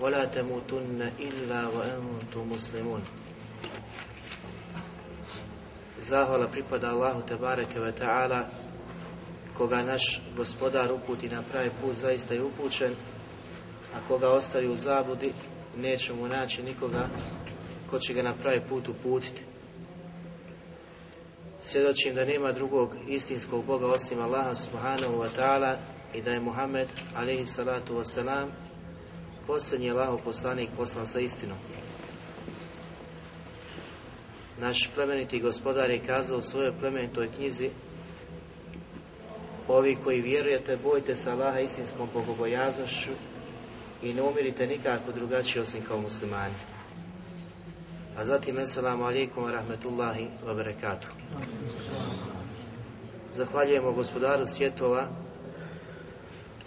ولا تموتن إلا وأنتم مسلمون Zahvala pripada Allahu Tebareke ve Ta'ala koga naš gospodar uputi na pravi put zaista je upućen a koga ostavi u zabudi neće mu naći nikoga ko će ga na pravi put uputiti Svjedočim da nema drugog istinskog Boga osim Allaha subhanahu wa ta'ala i da je Muhammed alaihi salatu wasalam posljednji Allahov poslanik poslan sa istinom. Naš plemeniti gospodar je kazao u svojoj plemenitoj knjizi Ovi koji vjerujete, bojte se Allaha istinskom bogobojaznošću i ne umirite nikako drugačije osim kao muslimani. A zatim, assalamu alaikum wa rahmetullahi wa barakatuh. Zahvaljujemo gospodaru svjetova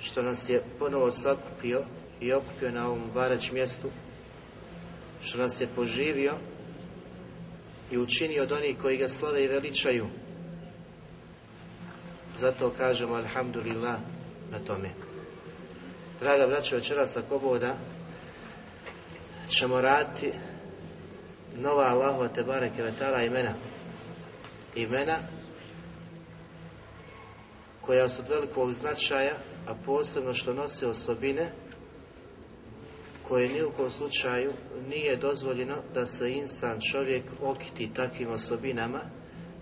što nas je ponovo sakupio i okupio na ovom varać mjestu, što nas je poživio i učinio od onih koji ga slave i veličaju. Zato kažemo alhamdulillah na tome. Draga braćo, večeras ako boda ćemo raditi nova Allahova te bareke vetala imena. Imena koja su od velikog značaja, a posebno što nose osobine koje ni u kom slučaju nije dozvoljeno da se insan čovjek okiti takvim osobinama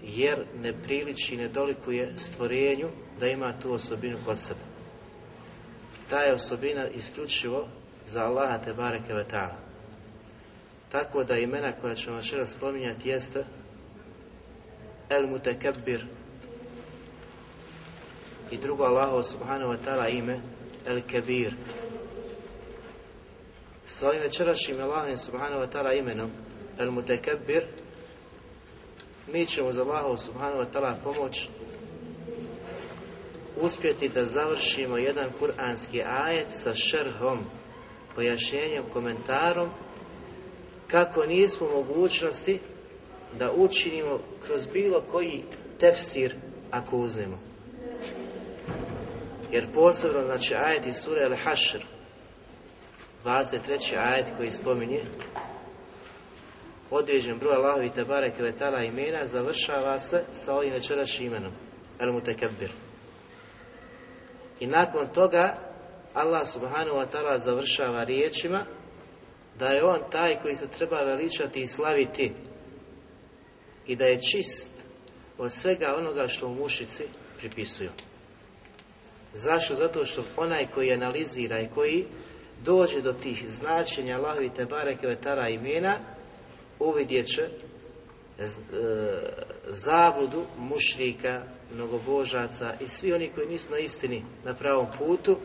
jer ne priliči, ne dolikuje stvorenju da ima tu osobinu kod sebe. Ta je osobina isključivo za Allaha te bareke ve ta'ala. Tako da imena koja ćemo večeras spominjati jeste El Mutekebbir i drugo Allaho subhanahu wa ta'ala ime El Kebir. Sa ovim večerašnjim Allahom subhanahu wa ta'ala imenom El Mutekebbir mi ćemo za Allaho subhanahu wa ta'ala pomoć uspjeti da završimo jedan kuranski ajet sa šerhom, pojašnjenjem, komentarom kako nismo mogućnosti da učinimo kroz bilo koji tefsir ako uzmemo. Jer posebno, znači, ajet iz sure Al-Hashr, 23. ajet koji spominje određen broj Allahovi Tebare Kretala imena završava se sa ovim večerašnjim imenom El Mutekebbir. I nakon toga Allah subhanahu wa ta'ala završava riječima da je on taj koji se treba veličati i slaviti i da je čist od svega onoga što u mušici pripisuju. Zašto? Zato što onaj koji analizira i koji dođe do tih značenja Allahovi Tebare Kvetara imena uvidjet će zabudu mušrika, mnogobožaca i svi oni koji nisu na istini na pravom putu,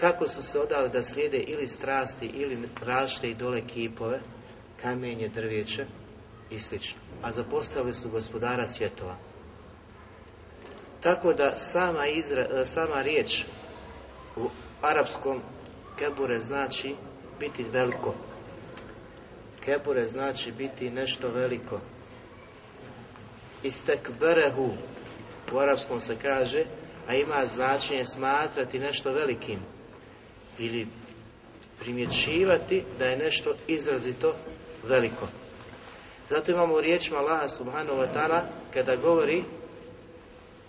kako su se odali da slijede ili strasti ili različite i dole kipove, kamenje, drvijeće i sl. A zapostavili su gospodara svjetova. Tako da sama, izra, sama riječ u arapskom kebure znači biti veliko. Kebure znači biti nešto veliko. Istekberehu u arapskom se kaže, a ima značenje smatrati nešto velikim ili primjećivati da je nešto izrazito veliko. Zato imamo u riječima Allaha subhanahu wa kada govori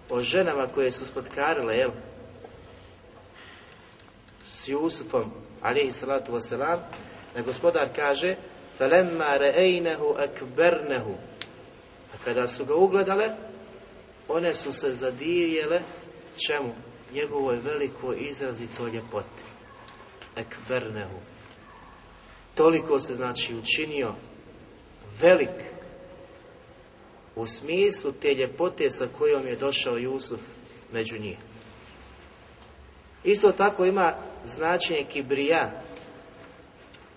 o ženama koje su spotkarile, jel? S Jusufom, alihi salatu wasalam, da gospodar kaže فَلَمَّا رَأَيْنَهُ أَكْبَرْنَهُ A kada su ga ugledale, one su se zadivjele čemu? Njegovoj veliko izrazito ljepoti. Ekbernehu. Toliko se znači učinio velik u smislu te ljepote sa kojom je došao Jusuf među njih. Isto tako ima značenje kibrija,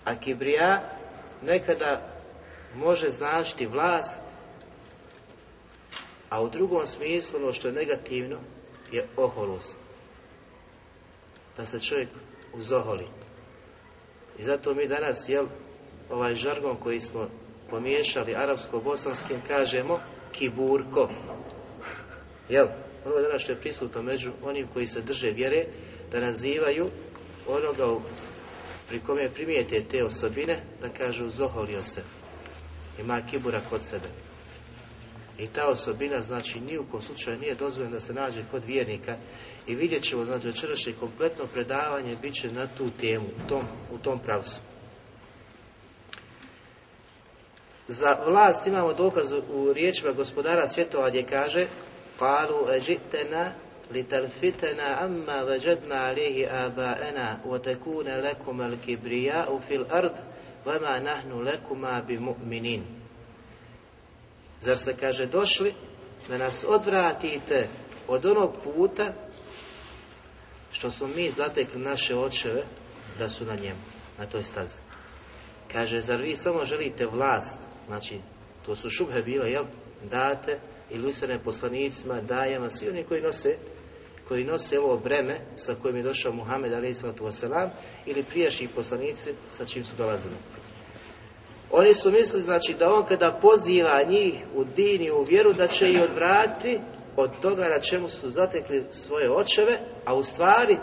a kibrija nekada može značiti vlast, a u drugom smislu ono što je negativno je oholost. Da se čovjek uzoholi. I zato mi danas, jel, ovaj žargon koji smo pomiješali arapsko-bosanskim, kažemo kiburko. Jel, ono danas što je prisutno među onim koji se drže vjere, da nazivaju onoga pri kome primijete te osobine, da kažu zoholio se. Ima kibura kod sebe. I ta osobina, znači, ni u slučaju nije dozvoljena da se nađe kod vjernika i vidjet ćemo, znači, večerašnje kompletno predavanje bit će na tu temu, u tom, u tom pravcu. Za vlast imamo dokaz u riječima gospodara svjetova gdje kaže Kalu ežitena abaena wa tekune lekum al kibrija fil ard vama nahnu lekuma bi mu'minin Zar se kaže došli da nas odvratite od onog puta što smo mi zatekli naše očeve da su na njemu, na toj stazi. Kaže, zar vi samo želite vlast, znači, to su šubhe bile, jel, date ili usvene poslanicima, dajema, svi oni koji nose koji nose ovo breme sa kojim je došao Muhammed a.s. ili prijašnji poslanici sa čim su dolazili. Oni su mislili znači da on kada poziva njih u din i u vjeru da će ih odvratiti od toga na čemu su zatekli svoje očeve, a u stvari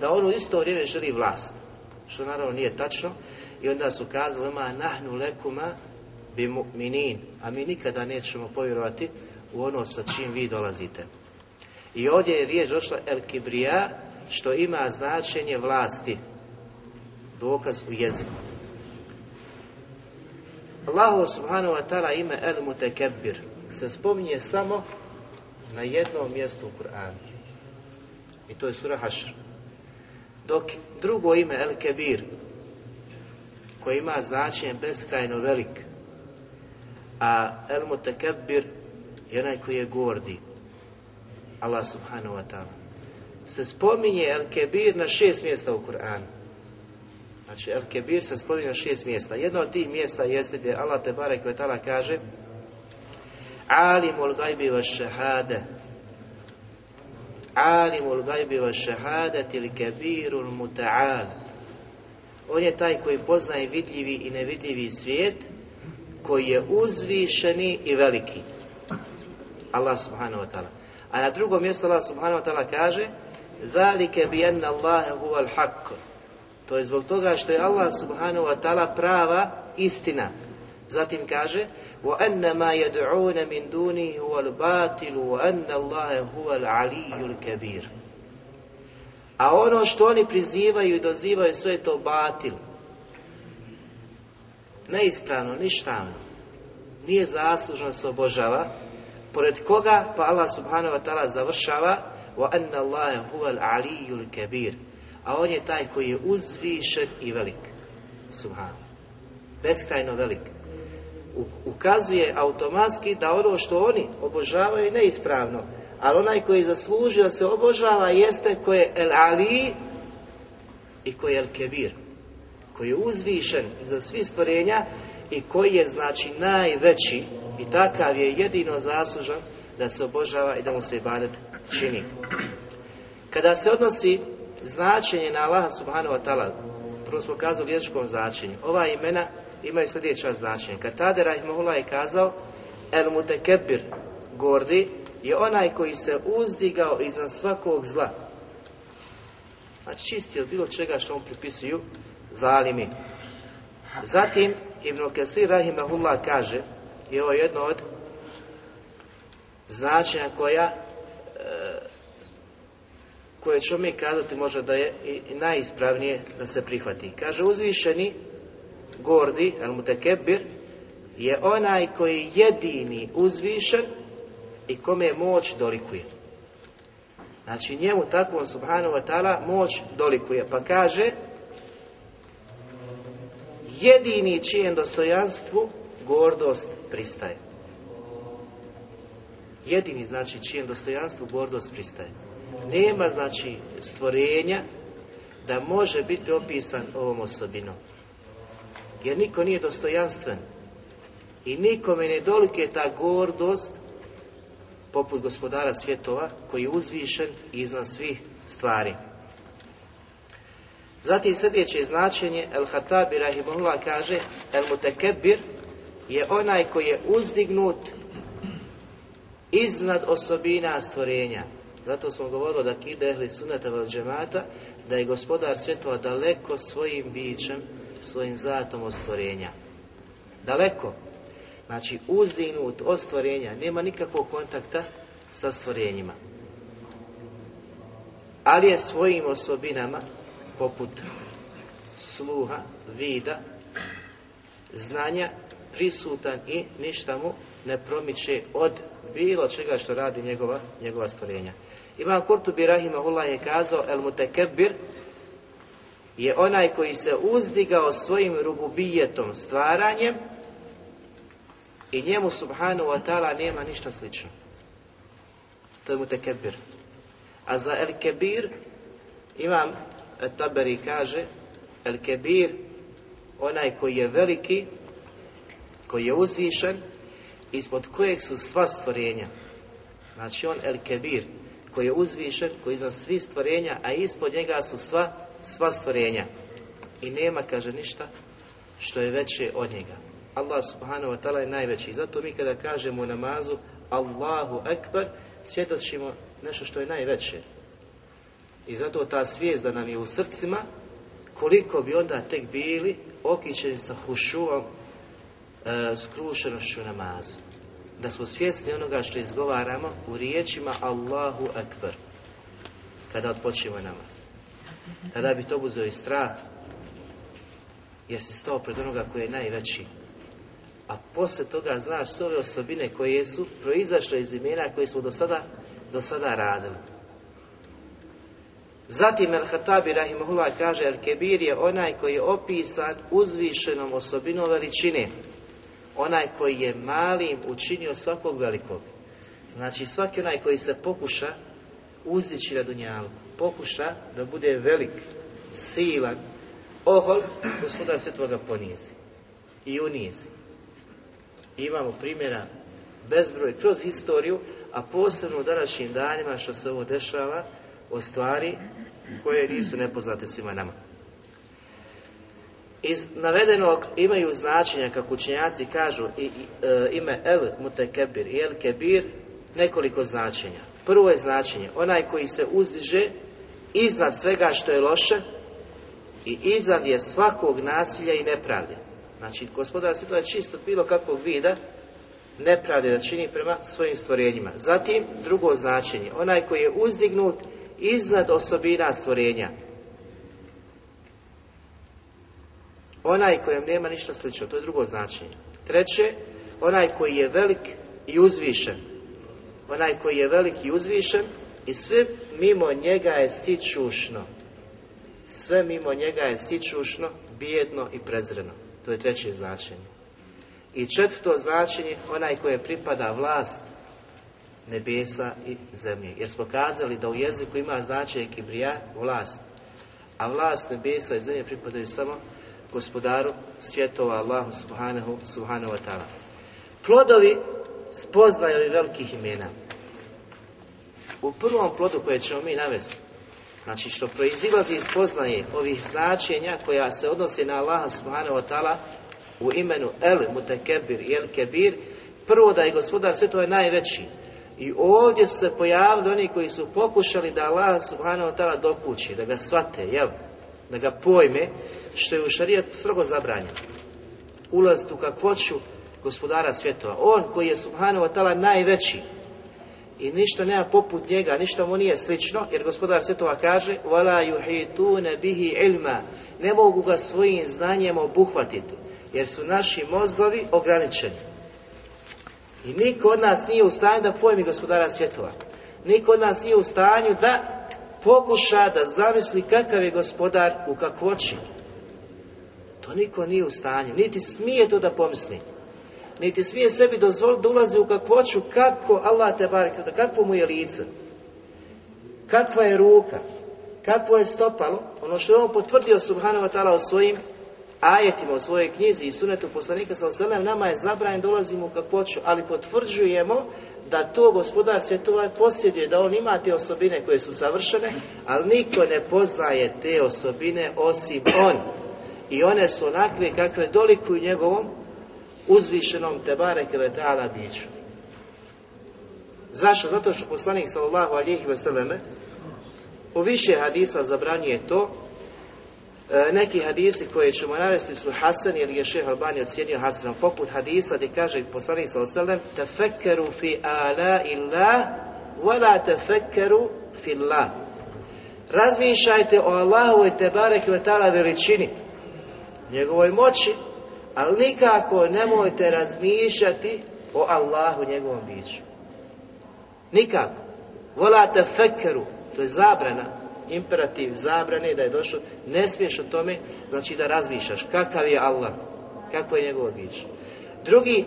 da on u isto vrijeme želi vlast. Što naravno nije tačno. I onda su kazali ma nahnu lekuma bi mu'minin, a mi nikada nećemo povjerovati u ono sa čim vi dolazite. I ovdje je riječ došla el kibrija, što ima značenje vlasti. Dokaz u jeziku. Allahu subhanahu wa ta'ala ime El Mutekebbir se spominje samo na jednom mjestu u Kur'anu. I to je sura Hašr. Dok drugo ime El Kebir koje ima značenje beskrajno velik a El Mutekebbir je onaj koji je gordi Allah subhanahu wa ta'ala se spominje El Kebir na šest mjesta u Kur'anu Znači, El Kebir se spominje šest mjesta. Jedno od tih mjesta jeste gdje Allah te barek kaže Alimul gajbi va šehade Alimul gajbi va šehade til kebirul muta'al On je taj koji poznaje vidljivi i nevidljivi svijet koji je uzvišeni i veliki. Allah subhanahu wa ta'ala. A na drugom mjestu Allah subhanahu wa ta'ala kaže Zalike bi enna Allahe huval haqq to je zbog toga što je Allah subhanahu wa ta'ala prava istina. Zatim kaže وَأَنَّ مَا يَدْعُونَ مِنْ دُونِهِ هُوَ الْبَاطِلُ وَأَنَّ اللَّهَ هُوَ الْعَلِيُّ الْكَبِيرُ A ono što oni prizivaju i dozivaju sve to batil. Neispravno, ništavno. Nije zaslužno se obožava. Pored koga pa Allah subhanahu wa ta'ala završava وَأَنَّ اللَّهَ هُوَ الْعَلِيُّ الْكَبِيرُ a on je taj koji je uzvišen i velik. Subhan. Beskrajno velik. Ukazuje automatski da ono što oni obožavaju je neispravno. Ali onaj koji je zaslužio da se obožava jeste koji je El Ali i koji je El Kebir. Koji je uzvišen za svi stvorenja i koji je znači najveći i takav je jedino zaslužan da se obožava i da mu se ibadet čini. Kada se odnosi značenje na Allaha subhanahu wa ta'ala, prvo smo kazali jezičkom značenju. Ova imena imaju sljedeća značenja. Katade Rahimahullah je kazao El mutekebir gordi je onaj koji se uzdigao iznad svakog zla. Znači čistio bilo čega što on pripisuju zalimi. Zatim Ibn Kesir Rahimahullah kaže i ovo je jedno od značenja koja e, koje ćemo mi kazati možda da je i najispravnije da se prihvati. Kaže uzvišeni gordi, al mutekebir, je onaj koji jedini uzvišen i kome moć dolikuje. Znači njemu takvom subhanahu wa ta'ala moć dolikuje. Pa kaže jedini čijem dostojanstvu gordost pristaje. Jedini znači čijem dostojanstvu gordost pristaje. Nema znači stvorenja da može biti opisan ovom osobinom. Jer niko nije dostojanstven. I nikome ne dolike ta gordost poput gospodara svjetova koji je uzvišen iznad svih stvari. Zatim sljedeće značenje El Hatabi Rahimullah kaže El Mutekebir je onaj koji je uzdignut iznad osobina stvorenja. Zato smo govorili da kide ehli sunata vel džemata da je gospodar svjetova daleko svojim bićem, svojim zatom od stvorenja. Daleko. Znači uzdignut od stvorenja, nema nikakvog kontakta sa stvorenjima. Ali je svojim osobinama, poput sluha, vida, znanja, prisutan i ništa mu ne promiče od bilo čega što radi njegova, njegova stvorenja. Imam Kurtubi Rahimahullah je kazao El Mutekebir je onaj koji se uzdigao svojim rububijetom stvaranjem i njemu subhanu wa ta'ala nema ništa slično. To je mutekebir. A za el kebir imam Taberi kaže el kebir onaj koji je veliki koji je uzvišen ispod kojeg su sva stvorenja. Znači on el kebir koji je uzvišen, koji je iznad svih stvorenja, a ispod njega su sva, sva stvorenja. I nema, kaže, ništa što je veće od njega. Allah subhanahu wa ta'ala je najveći. Zato mi kada kažemo u namazu Allahu Ekber, svjedočimo nešto što je najveće. I zato ta svijest da nam je u srcima, koliko bi onda tek bili okićeni sa hušuom, skrušenošću namazu. Da smo svjesni onoga što izgovaramo u riječima Allahu Akbar. Kada odpočimo namaz. Tada bi to buzeo i strah, jer si stao pred onoga koji je najveći. A poslije toga znaš sve ove osobine koje su proizašle iz imena koje smo do sada, do sada radili. Zatim El Hatabi Rahimahullah kaže El Kebir je onaj koji je opisan uzvišenom osobinom veličine. Onaj koji je malim učinio svakog velikog. Znači svaki onaj koji se pokuša uzdići na dunjalu, pokuša da bude velik, silan, ohol, gospodar se toga ponizi i unizi. Imamo primjera bezbroj kroz historiju, a posebno u današnjim danima što se ovo dešava o stvari koje nisu nepoznate svima nama. Iz navedenog imaju značenja, kako učenjaci kažu, i, i, e, ime El Mutekebir i El Kebir, nekoliko značenja. Prvo je značenje, onaj koji se uzdiže iznad svega što je loše i iznad je svakog nasilja i nepravde. Znači, gospodar svjetla je čisto bilo kakvog vida nepravde da čini prema svojim stvorenjima. Zatim, drugo značenje, onaj koji je uzdignut iznad osobina stvorenja. Onaj kojem nema ništa slično, to je drugo značenje. Treće, onaj koji je velik i uzvišen. Onaj koji je velik i uzvišen i sve mimo njega je sičušno. Sve mimo njega je sičušno, bijedno i prezreno. To je treće značenje. I četvrto značenje, onaj koje pripada vlast nebesa i zemlje. Jer smo kazali da u jeziku ima značenje kibrija, vlast. A vlast nebesa i zemlje pripadaju samo gospodaru svjetova Allahu subhanahu, subhanahu wa ta'ala. Plodovi spoznaju velikih imena. U prvom plodu koje ćemo mi navesti, znači što proizilazi iz poznaje ovih značenja koja se odnose na Allaha subhanahu wa ta'ala, u imenu El Mutekebir i El Kebir, prvo da je gospodar svjetova najveći. I ovdje su se pojavili oni koji su pokušali da Allah subhanahu wa ta'ala dokući, da ga shvate, jel? Da ga pojme, što je u šarijatu strogo zabranjeno. Ulaziti u kakvoću gospodara svjetova. On koji je subhanahu wa ta'ala najveći, i ništa nema poput njega, ništa mu nije slično, jer gospodar svjetova kaže وَلَا يُحِيتُونَ bihi ilma Ne mogu ga svojim znanjem obuhvatiti, jer su naši mozgovi ograničeni. I niko od nas nije u stanju da pojmi gospodara svjetova. Niko od nas nije u stanju da pokuša da zamisli kakav je gospodar u kakvoći. to niko nije u stanju, niti smije to da pomisli. Niti smije sebi dozvoliti da ulazi u kakvoću kako Allah te da kakvo mu je lice, kakva je ruka, kakvo je stopalo, ono što je on potvrdio subhanahu wa ta'ala o svojim ajetima, u svojoj knjizi i sunetu poslanika sa nama je zabranjeno dolazimo u kakvoću, ali potvrđujemo da to gospodar svjetova posjeduje, da on ima te osobine koje su savršene, ali niko ne poznaje te osobine osim on. I one su onakve kakve dolikuju njegovom uzvišenom Tebare Kevetala biću. Zašto? Zato što poslanik sallallahu alihi vseleme u više hadisa zabranjuje to e, neki hadisi koje ćemo navesti su Hasan jer je šeha Albani ocjenio Hasanom poput hadisa gdje kaže poslanik sallallahu tefekkeru fi ala illah wala tefekkeru fi Allah razmišljajte o Allahovoj Tebare Kevetala veličini njegovoj moći ali nikako nemojte razmišljati o Allahu njegovom biću. Nikako. Volate fekeru, to je zabrana, imperativ zabrane da je došlo, ne smiješ o tome, znači da razmišljaš kakav je Allah, kako je njegovo biće. Drugi,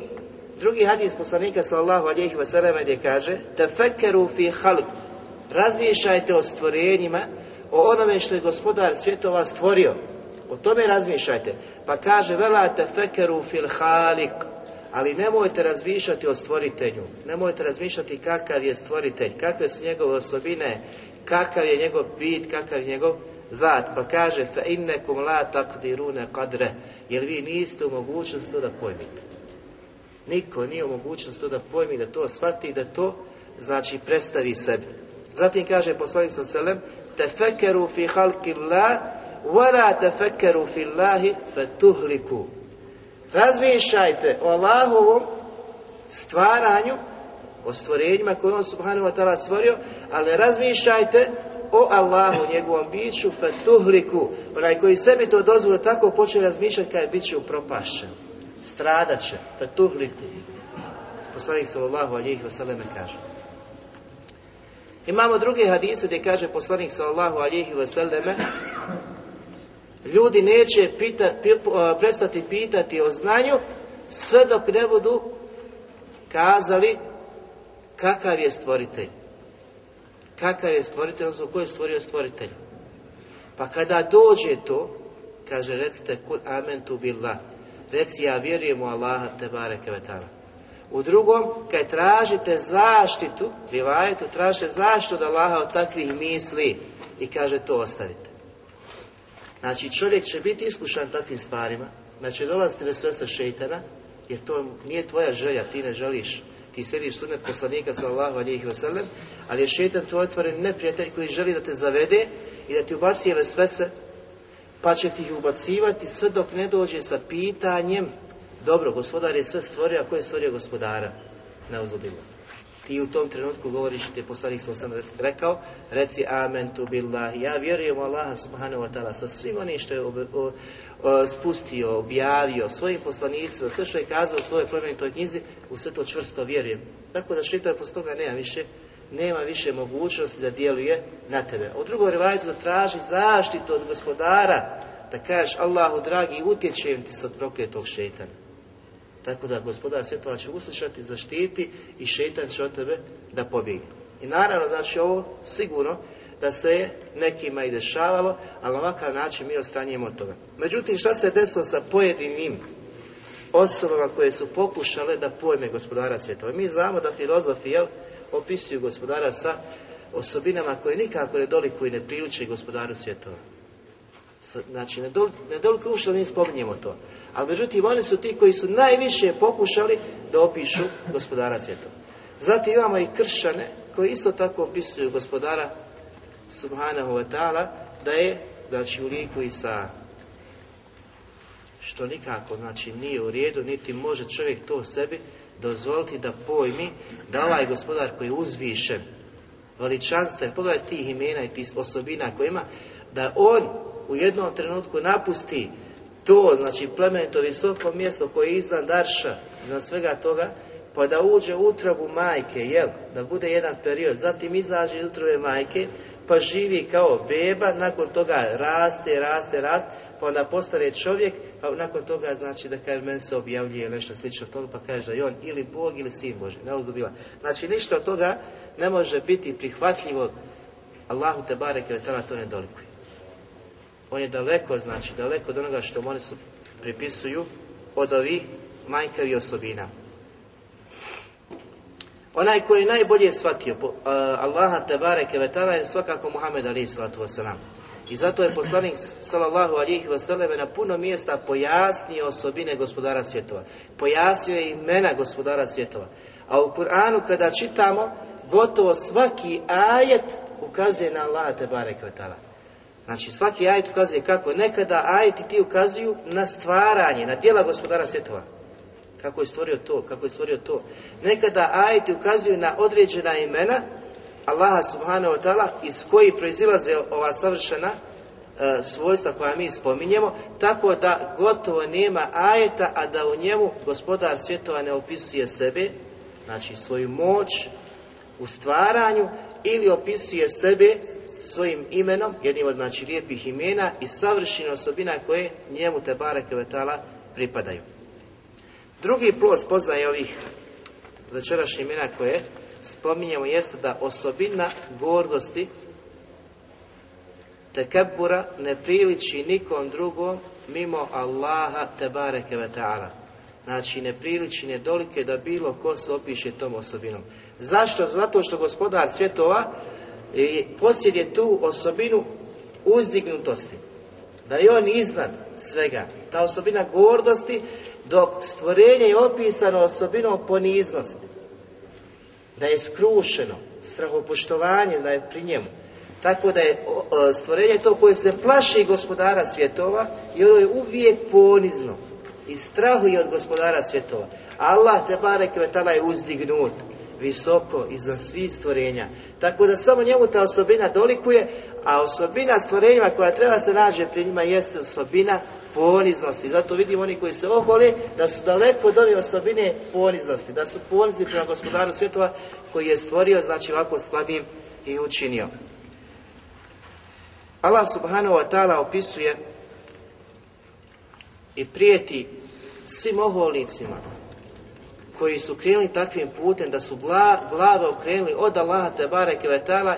drugi hadis poslanika sallallahu alihi wasallam gdje kaže tefekeru fi halq razmišljajte o stvorenjima o onome što je gospodar svjetova stvorio o tome razmišljajte. Pa kaže, velate fekeru fil halik, ali nemojte razmišljati o stvoritelju. Nemojte razmišljati kakav je stvoritelj, kakve su njegove osobine, kakav je njegov bit, kakav je njegov zat. Pa kaže, fe innekum la takdirune kadre, jer vi niste u mogućnosti da pojmite. Niko nije u mogućnosti da pojmi, da to shvati, da to znači predstavi sebi. Zatim kaže poslanik sa selem, fekeru fi halki la وَلَا تَفَكَّرُوا فِي اللَّهِ فَتُهْلِكُوا Razmišljajte o Allahovom stvaranju, o stvorenjima koje on subhanahu wa ta'ala stvorio, ali razmišljajte o Allahu, njegovom biću, fetuhliku. Onaj koji sebi to dozvoli tako počne razmišljati kada je bit će upropašćen. Stradat će, fetuhliku. Poslanik sallallahu alihi wasallam kaže. Imamo druge hadise gdje kaže poslanik sallallahu alihi wasallam Ljudi neće pita, prestati pitati o znanju sve dok ne budu kazali kakav je stvoritelj. Kakav je stvoritelj, odnosno ko je stvorio stvoritelj. Pa kada dođe to, kaže recite kul tu billah. Reci ja vjerujem u Allaha te bareke U drugom, kad tražite zaštitu, rivajetu, tražite zaštitu od Allaha od takvih misli i kaže to ostavite. Znači čovjek će biti iskušan takvim stvarima, znači dolaziti sa šeitana, jer to nije tvoja želja, ti ne želiš, ti sediš sunet poslanika sallahu alijih wasallam, ali je šeitan tvoj otvoren neprijatelj koji želi da te zavede i da ti ubacuje vesvese, pa će ti ih ubacivati sve dok ne dođe sa pitanjem, dobro, gospodar je sve stvorio, a ko je stvorio gospodara? Ne ti u tom trenutku govoriš ti poslanik sam sam rekao reci amen tu billahi ja vjerujem u Allaha subhanahu wa ta'ala sa svim onim što je spustio, objavio svojim poslanicima, sve što je kazao u svojoj plemenitoj knjizi, u sve to čvrsto vjerujem. Tako da šitar posle toga nema više nema više mogućnosti da djeluje na tebe. U drugoj rivajtu da traži zaštitu od gospodara, da kažeš Allahu dragi, utječem ti se od prokletog šeitana. Tako da gospodar svjetova će uslišati, zaštiti i šetan će od tebe da pobjegne. I naravno, znači ovo sigurno da se je nekima i dešavalo, ali na ovakav način mi ostanjemo od toga. Međutim, šta se desilo sa pojedinim osobama koje su pokušale da pojme gospodara svjetova? Mi znamo da filozofi jel, opisuju gospodara sa osobinama koje nikako ne doliku i ne priliče gospodaru svjetova. Znači, ne, dol, ne uopšte mi spominjemo to. Ali međutim, oni su ti koji su najviše pokušali da opišu gospodara svjetova. Zatim imamo i kršćane koji isto tako opisuju gospodara subhanahu wa da je, znači, u liku Isa. Što nikako, znači, nije u redu, niti može čovjek to sebi dozvoliti da pojmi da ovaj gospodar koji je uzvišen, veličanstven, pogledaj tih imena i tih osobina koje ima, da on u jednom trenutku napusti to, znači plemenito visoko mjesto koje je iznad Darša, iznad svega toga, pa da uđe u utrobu majke, jel, da bude jedan period, zatim izađe iz utrobe majke, pa živi kao beba, nakon toga raste, raste, raste, pa onda postane čovjek, pa nakon toga znači da kaže meni se objavljuje nešto slično toga, pa kaže da je on ili Bog ili sin Boži, ne bila. Znači ništa od toga ne može biti prihvatljivo Allahu te bareke to ne dolikuje. On je daleko, znači daleko od onoga što oni su pripisuju od ovih manjkavih osobina. Onaj koji je najbolje shvatio uh, Allaha te bareke je svakako Muhammed alaihi salatu wasalam. I zato je poslanik sallallahu alihi wasallam na puno mjesta pojasnio osobine gospodara svjetova. Pojasnio je imena gospodara svjetova. A u Kur'anu kada čitamo, gotovo svaki ajet ukazuje na Allaha te bareke Znači svaki ajet ukazuje kako nekada ajeti ti ukazuju na stvaranje, na djela gospodara svjetova. Kako je stvorio to, kako je stvorio to. Nekada ajeti ukazuju na određena imena Allaha subhanahu wa ta'ala iz koji proizilaze ova savršena e, svojstva koja mi spominjemo, tako da gotovo nema ajeta, a da u njemu gospodar svjetova ne opisuje sebe, znači svoju moć u stvaranju ili opisuje sebe svojim imenom, jednim od znači lijepih imena i savršenih osobina koje njemu te bareke vetala pripadaju. Drugi plus poznaje ovih večerašnjih imena koje spominjemo jeste da osobina gordosti tekebura ne priliči nikom drugom mimo Allaha te bareke Znači ne priliči ne dolike da bilo ko se opiše tom osobinom. Zašto? Zato što gospodar svjetova i posjeduje tu osobinu uzdignutosti. Da je on iznad svega. Ta osobina gordosti, dok stvorenje je opisano osobinom poniznosti. Da je skrušeno, strahopoštovanje da je pri njemu. Tako da je stvorenje to koje se plaši gospodara svjetova i ono je uvijek ponizno i strahuje od gospodara svjetova. Allah te barek je uzdignut visoko iza svih stvorenja. Tako da samo njemu ta osobina dolikuje, a osobina stvorenja koja treba se nađe pri njima jeste osobina poniznosti. Zato vidimo oni koji se ohole da su daleko od ove osobine poniznosti, da su ponizni prema gospodaru svjetova koji je stvorio, znači ovako slabim i učinio. Allah subhanahu wa ta'ala opisuje i prijeti svim oholnicima koji su krenuli takvim putem da su glave okrenuli od Allaha te bareke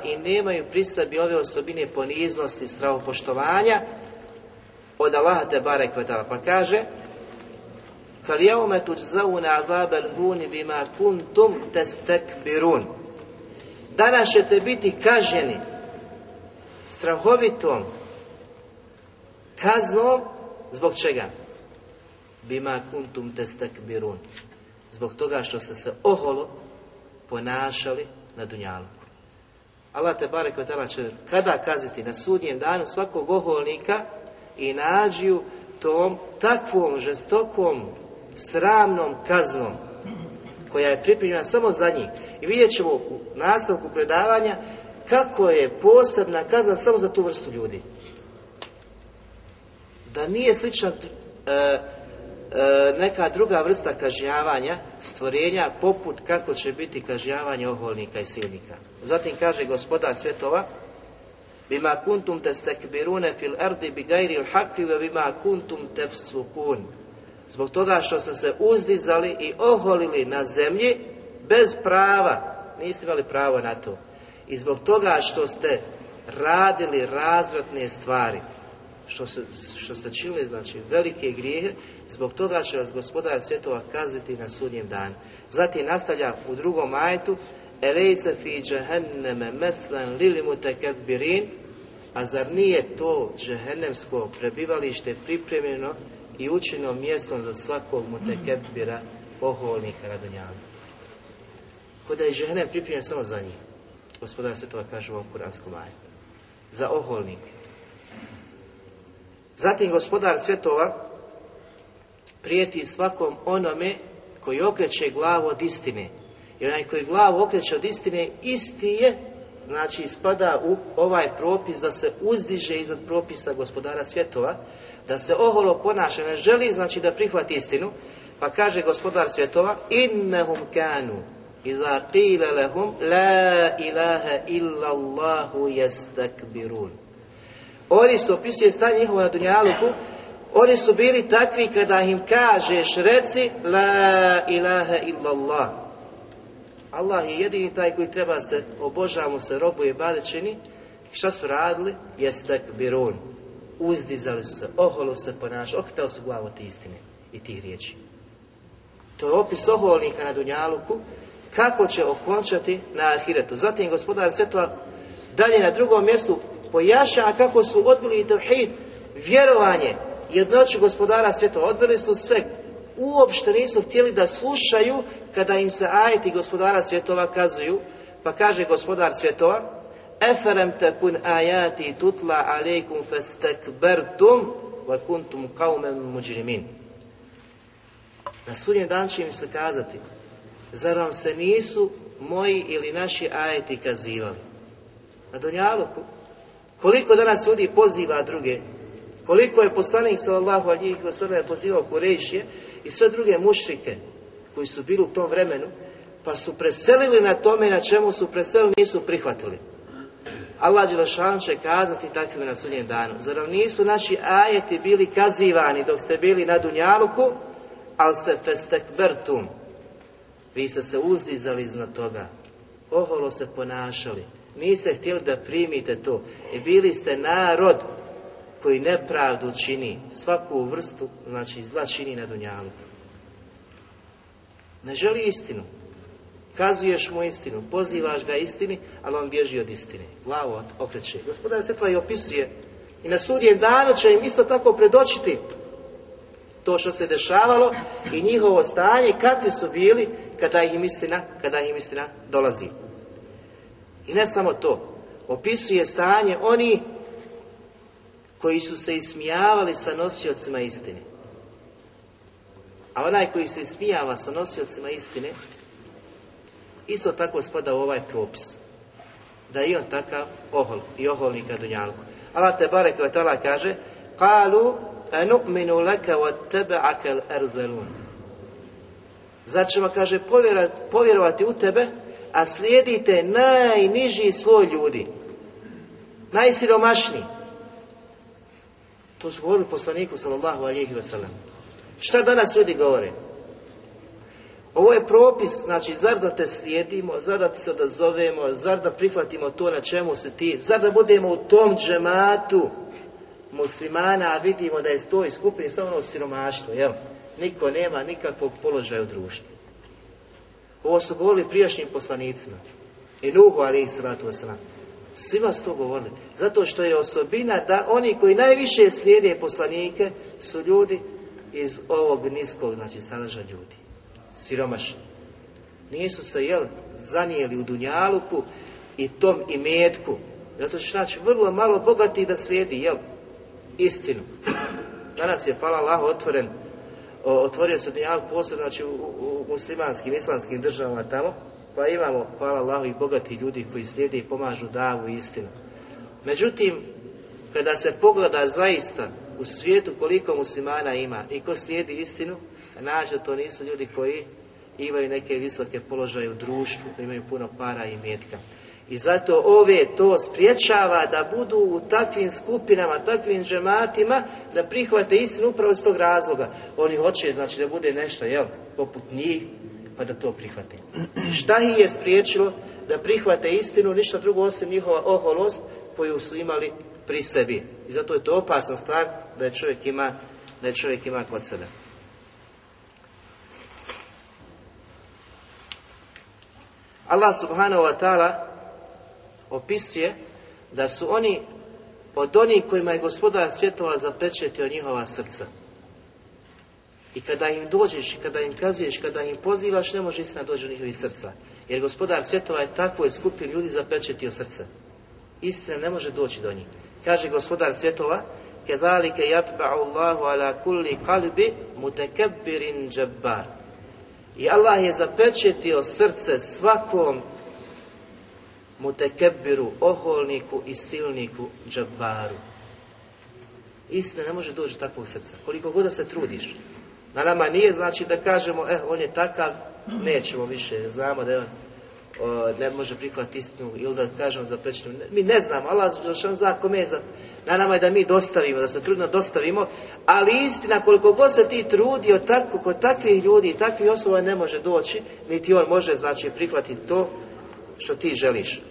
i nemaju pri sebi ove osobine poniznosti, strahopoštovanja od Allaha te bareke Pa kaže فَالْيَوْمَ تُجْزَوْنَ عَذَابَ الْهُونِ بِمَا كُنْتُمْ تَسْتَكْبِرُونَ Danas ćete biti kaženi strahovitom kaznom zbog čega? Bima kuntum testakbirun zbog toga što ste se oholo ponašali na dunjaluku. Allah te barek će kada kaziti na sudnjem danu svakog oholnika i nađu tom takvom žestokom sramnom kaznom koja je pripremljena samo za njih. I vidjet ćemo u nastavku predavanja kako je posebna kazna samo za tu vrstu ljudi. Da nije slična E, neka druga vrsta kažnjavanja stvorenja poput kako će biti kažnjavanje oholnika i silnika. Zatim kaže gospodar svjetova Bima kuntum testekbirune fil ardi bi gajri haqqi ve bima kuntum tefsukun. Zbog toga što ste se uzdizali i oholili na zemlji bez prava, niste imali pravo na to. I zbog toga što ste radili razvratne stvari, što, se, što ste činili, znači, velike grijehe, zbog toga će vas gospodar svjetova kazati na sudnjem danu. Zatim nastavlja u drugom ajetu, Elejse fi džahenneme meslan lili mutekebbirin, A zar nije to džehennemsko prebivalište pripremljeno i učinjeno mjestom za svakog mutekebira, oholnika na dunjalu? Kod je džehennem pripremljen samo za njih. Gospodar Svetova kaže u ovom kuranskom ajetu. Za oholnike. Zatim gospodar svjetova prijeti svakom onome koji okreće glavu od istine. I onaj koji glavu okreće od istine, isti je, znači spada u ovaj propis da se uzdiže iznad propisa gospodara svjetova, da se oholo ponaša, ne želi znači da prihvati istinu, pa kaže gospodar svjetova, innehum kanu, iza qila lahum, la ilaha illa Allahu jestakbirun. Oni su opisuje stanje njihovo na Dunjaluku, oni su bili takvi kada im kažeš reci La ilaha illallah. Allah je jedini taj koji treba se obožavamo se robuje badečini Šta su radili? Jestak birun Uzdizali su se, oholo se ponašali. Ohtao su glavu te istine i tih riječi. To je opis oholnika na Dunjaluku. Kako će okončati na Ahiretu? Zatim gospodar svetova dalje na drugom mjestu pojašnjava kako su odbili i tevhid, vjerovanje, jednoću gospodara svijeta. Odbili su sve. Uopšte nisu htjeli da slušaju kada im se ajeti gospodara svjetova kazuju. Pa kaže gospodar svjetova Eferem tekun ajati tutla alejkum festekbertum wa kuntum kaumem muđrimin. Na sudnjem dan će im se kazati Zar vam se nisu moji ili naši ajeti kazivali? Na Donjaluku koliko danas ljudi poziva druge koliko je poslanik sallallahu alihi wasallam pozivao Kurešije i sve druge mušrike koji su bili u tom vremenu, pa su preselili na tome na čemu su preselili, nisu prihvatili. Allah Đelešan će kazati takvim na sudnjem danu. Zar nisu naši ajeti bili kazivani dok ste bili na Dunjaluku, ali ste festekbertum. Vi ste se uzdizali iznad toga. Oholo se ponašali. Niste htjeli da primite to. I bili ste narod koji nepravdu čini, svaku vrstu, znači zla čini na dunjalu. Ne želi istinu. Kazuješ mu istinu, pozivaš ga istini, ali on bježi od istine. Glavu okreće. Gospodar Svetva i opisuje i na sudje danu će im isto tako predočiti to što se dešavalo i njihovo stanje, kakvi su bili kada im istina, kada im istina dolazi. I ne samo to, opisuje stanje oni koji su se ismijavali sa nosiocima istine. A onaj koji se ismijava sa nosiocima istine, isto tako spada u ovaj propis. Da je on takav ohol i oholnik na dunjalku. Allah te barek tala kaže Kalu anu'minu laka al-erzalun. Zar ćemo, kaže, povjerovati u tebe, a slijedite najniži sloj ljudi. Najsiromašniji. To su govorili poslaniku sallallahu alihi wasallam. Šta danas ljudi govore? Ovo je propis, znači, zar da te slijedimo, zar da se odazovemo, zar da prihvatimo to na čemu se ti, zar da budemo u tom džematu muslimana, a vidimo da je to skupini samo ono siromaštvo, jel? Niko nema nikakvog položaja u društvu. Ovo su govorili prijašnjim poslanicima. I Nuhu, ali i salatu wasalam. Svima su to govorili. Zato što je osobina da oni koji najviše slijede poslanike su ljudi iz ovog niskog, znači staleža ljudi. Siromašni. Nisu se, jel, zanijeli u Dunjaluku i tom i metku. Zato što znači vrlo malo bogati da slijedi, jel, istinu. Danas je, hvala Allah, otvoren otvorio se Dunjaluk posebno znači, u, u, muslimanskim, islamskim državama tamo, pa imamo, hvala Allahu, i bogati ljudi koji slijede i pomažu davu istinu. Međutim, kada se pogleda zaista u svijetu koliko muslimana ima i ko slijedi istinu, nađe to nisu ljudi koji imaju neke visoke položaje u društvu, da imaju puno para i metka. I zato ove to spriječava da budu u takvim skupinama, takvim džematima, da prihvate istinu upravo iz tog razloga. Oni hoće, znači, da bude nešto, jel, poput njih, pa da to prihvate. Šta ih je spriječilo da prihvate istinu, ništa drugo osim njihova oholost koju su imali pri sebi. I zato je to opasna stvar da je čovjek ima, da je čovjek ima kod sebe. Allah subhanahu wa ta'ala opisuje da su oni od onih kojima je gospodar svjetova zapečetio njihova srca. I kada im dođeš, kada im kazuješ, kada im pozivaš, ne može istina doći do njihovih srca. Jer gospodar svjetova je takvoj skupi ljudi zapečetio srce. Istina ne može doći do njih. Kaže gospodar svjetova, Kedalike yatba'u Allahu ala kulli kalbi mutekabbirin džabbar. I Allah je zapečetio srce svakom mutekebiru, oholniku i silniku džabaru. Istina ne može doći takvog srca, koliko god da se trudiš. Na nama nije znači da kažemo, eh, on je takav, nećemo više, znamo da je on ne može prihvatiti istinu ili da kažemo za prečinu. Mi ne znamo, Allah zna kome. Na nama je da mi dostavimo, da se trudno dostavimo, ali istina koliko god se ti trudio tako, kod takvih ljudi i takvih osoba ne može doći, niti on može znači prihvatiti to što ti želiš.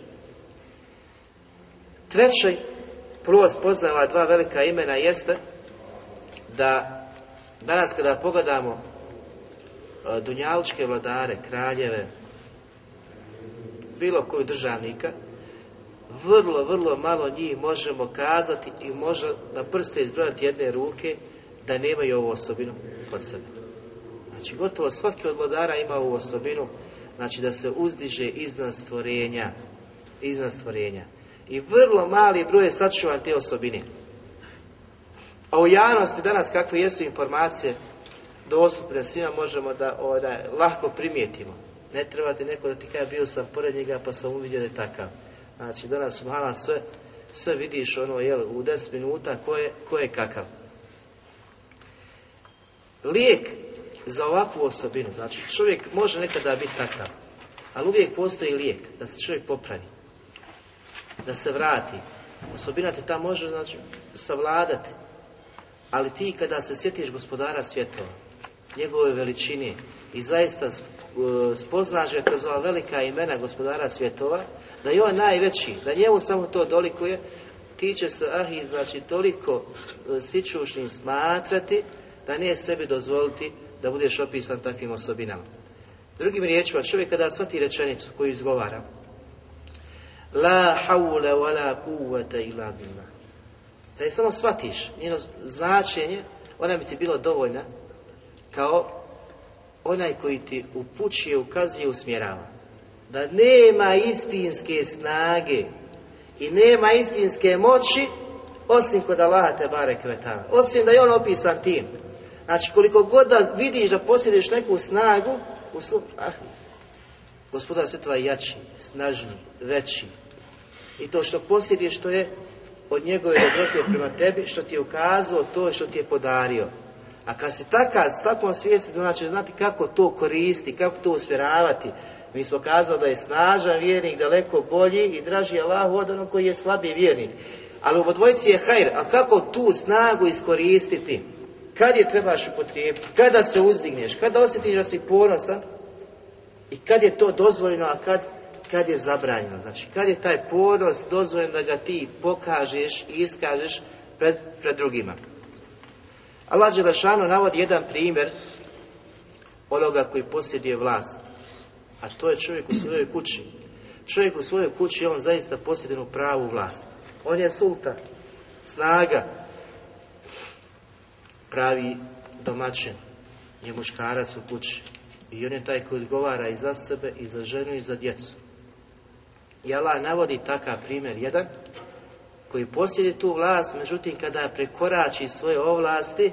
Treći plus poznava dva velika imena jeste da danas kada pogledamo e, dunjalučke vladare, kraljeve, bilo koju državnika, vrlo, vrlo malo njih možemo kazati i može na prste izbrojati jedne ruke da nemaju ovu osobinu kod sebe. Znači, gotovo svaki od vladara ima ovu osobinu, znači da se uzdiže iznad stvorenja, iznad stvorenja. I vrlo mali broj je sačuvan te osobine. A u javnosti danas kakve jesu informacije dostupne svima možemo da, da lahko primijetimo. Ne treba ti neko da ti kaže bio sam pored njega pa sam uvidio da je takav. Znači danas subhana sve, sve vidiš ono jel, u 10 minuta ko je, ko je kakav. Lijek za ovakvu osobinu, znači čovjek može nekada biti takav, ali uvijek postoji lijek da se čovjek popravi, da se vrati. Osobina te ta može znači, savladati, ali ti kada se sjetiš gospodara svjetova, njegove veličine i zaista spoznaš ga kroz ova velika imena gospodara svjetova, da je on najveći, da njemu samo to dolikuje, ti će se ahi, znači, toliko sičušnim smatrati, da nije sebi dozvoliti da budeš opisan takvim osobinama. Drugim riječima, čovjek kada shvati rečenicu koju izgovara, La hawla wa la kuvvata illa billah. Da je samo shvatiš njeno značenje, ona bi ti bilo dovoljna kao onaj koji ti upućuje, ukazuje, usmjerava. Da nema istinske snage i nema istinske moći osim kod Allaha te bare kvetana. Osim da je on opisan tim. Znači koliko god da vidiš da posjediš neku snagu, u ah, gospodar svjetova je jači, snažniji, veći. I to što posjediš to je od njegove dobrote prema tebi, što ti je ukazao to što ti je podario. A kad si takav, s takvom svijesti, znači znati kako to koristi, kako to usmjeravati. Mi smo kazali da je snažan vjernik daleko bolji i draži Allah od onog koji je slabiji vjernik. Ali u dvojici je hajr, a kako tu snagu iskoristiti? Kad je trebaš upotrijebiti? Kada se uzdigneš? Kada osjetiš da si ponosan? I kad je to dozvoljeno, a kad, kad je zabranjeno? Znači, kad je taj ponos dozvoljen da ga ti pokažeš i iskažeš pred, pred drugima? Allah Đelešanu navodi jedan primjer onoga koji posjeduje vlast, a to je čovjek u svojoj kući. Čovjek u svojoj kući, on zaista posjeduje pravu vlast. On je sultan, snaga, pravi domaćin, je muškarac u kući. I on je taj koji odgovara i za sebe, i za ženu, i za djecu. I Allah navodi takav primjer jedan, koji posjedi tu vlast, međutim kada prekorači svoje ovlasti,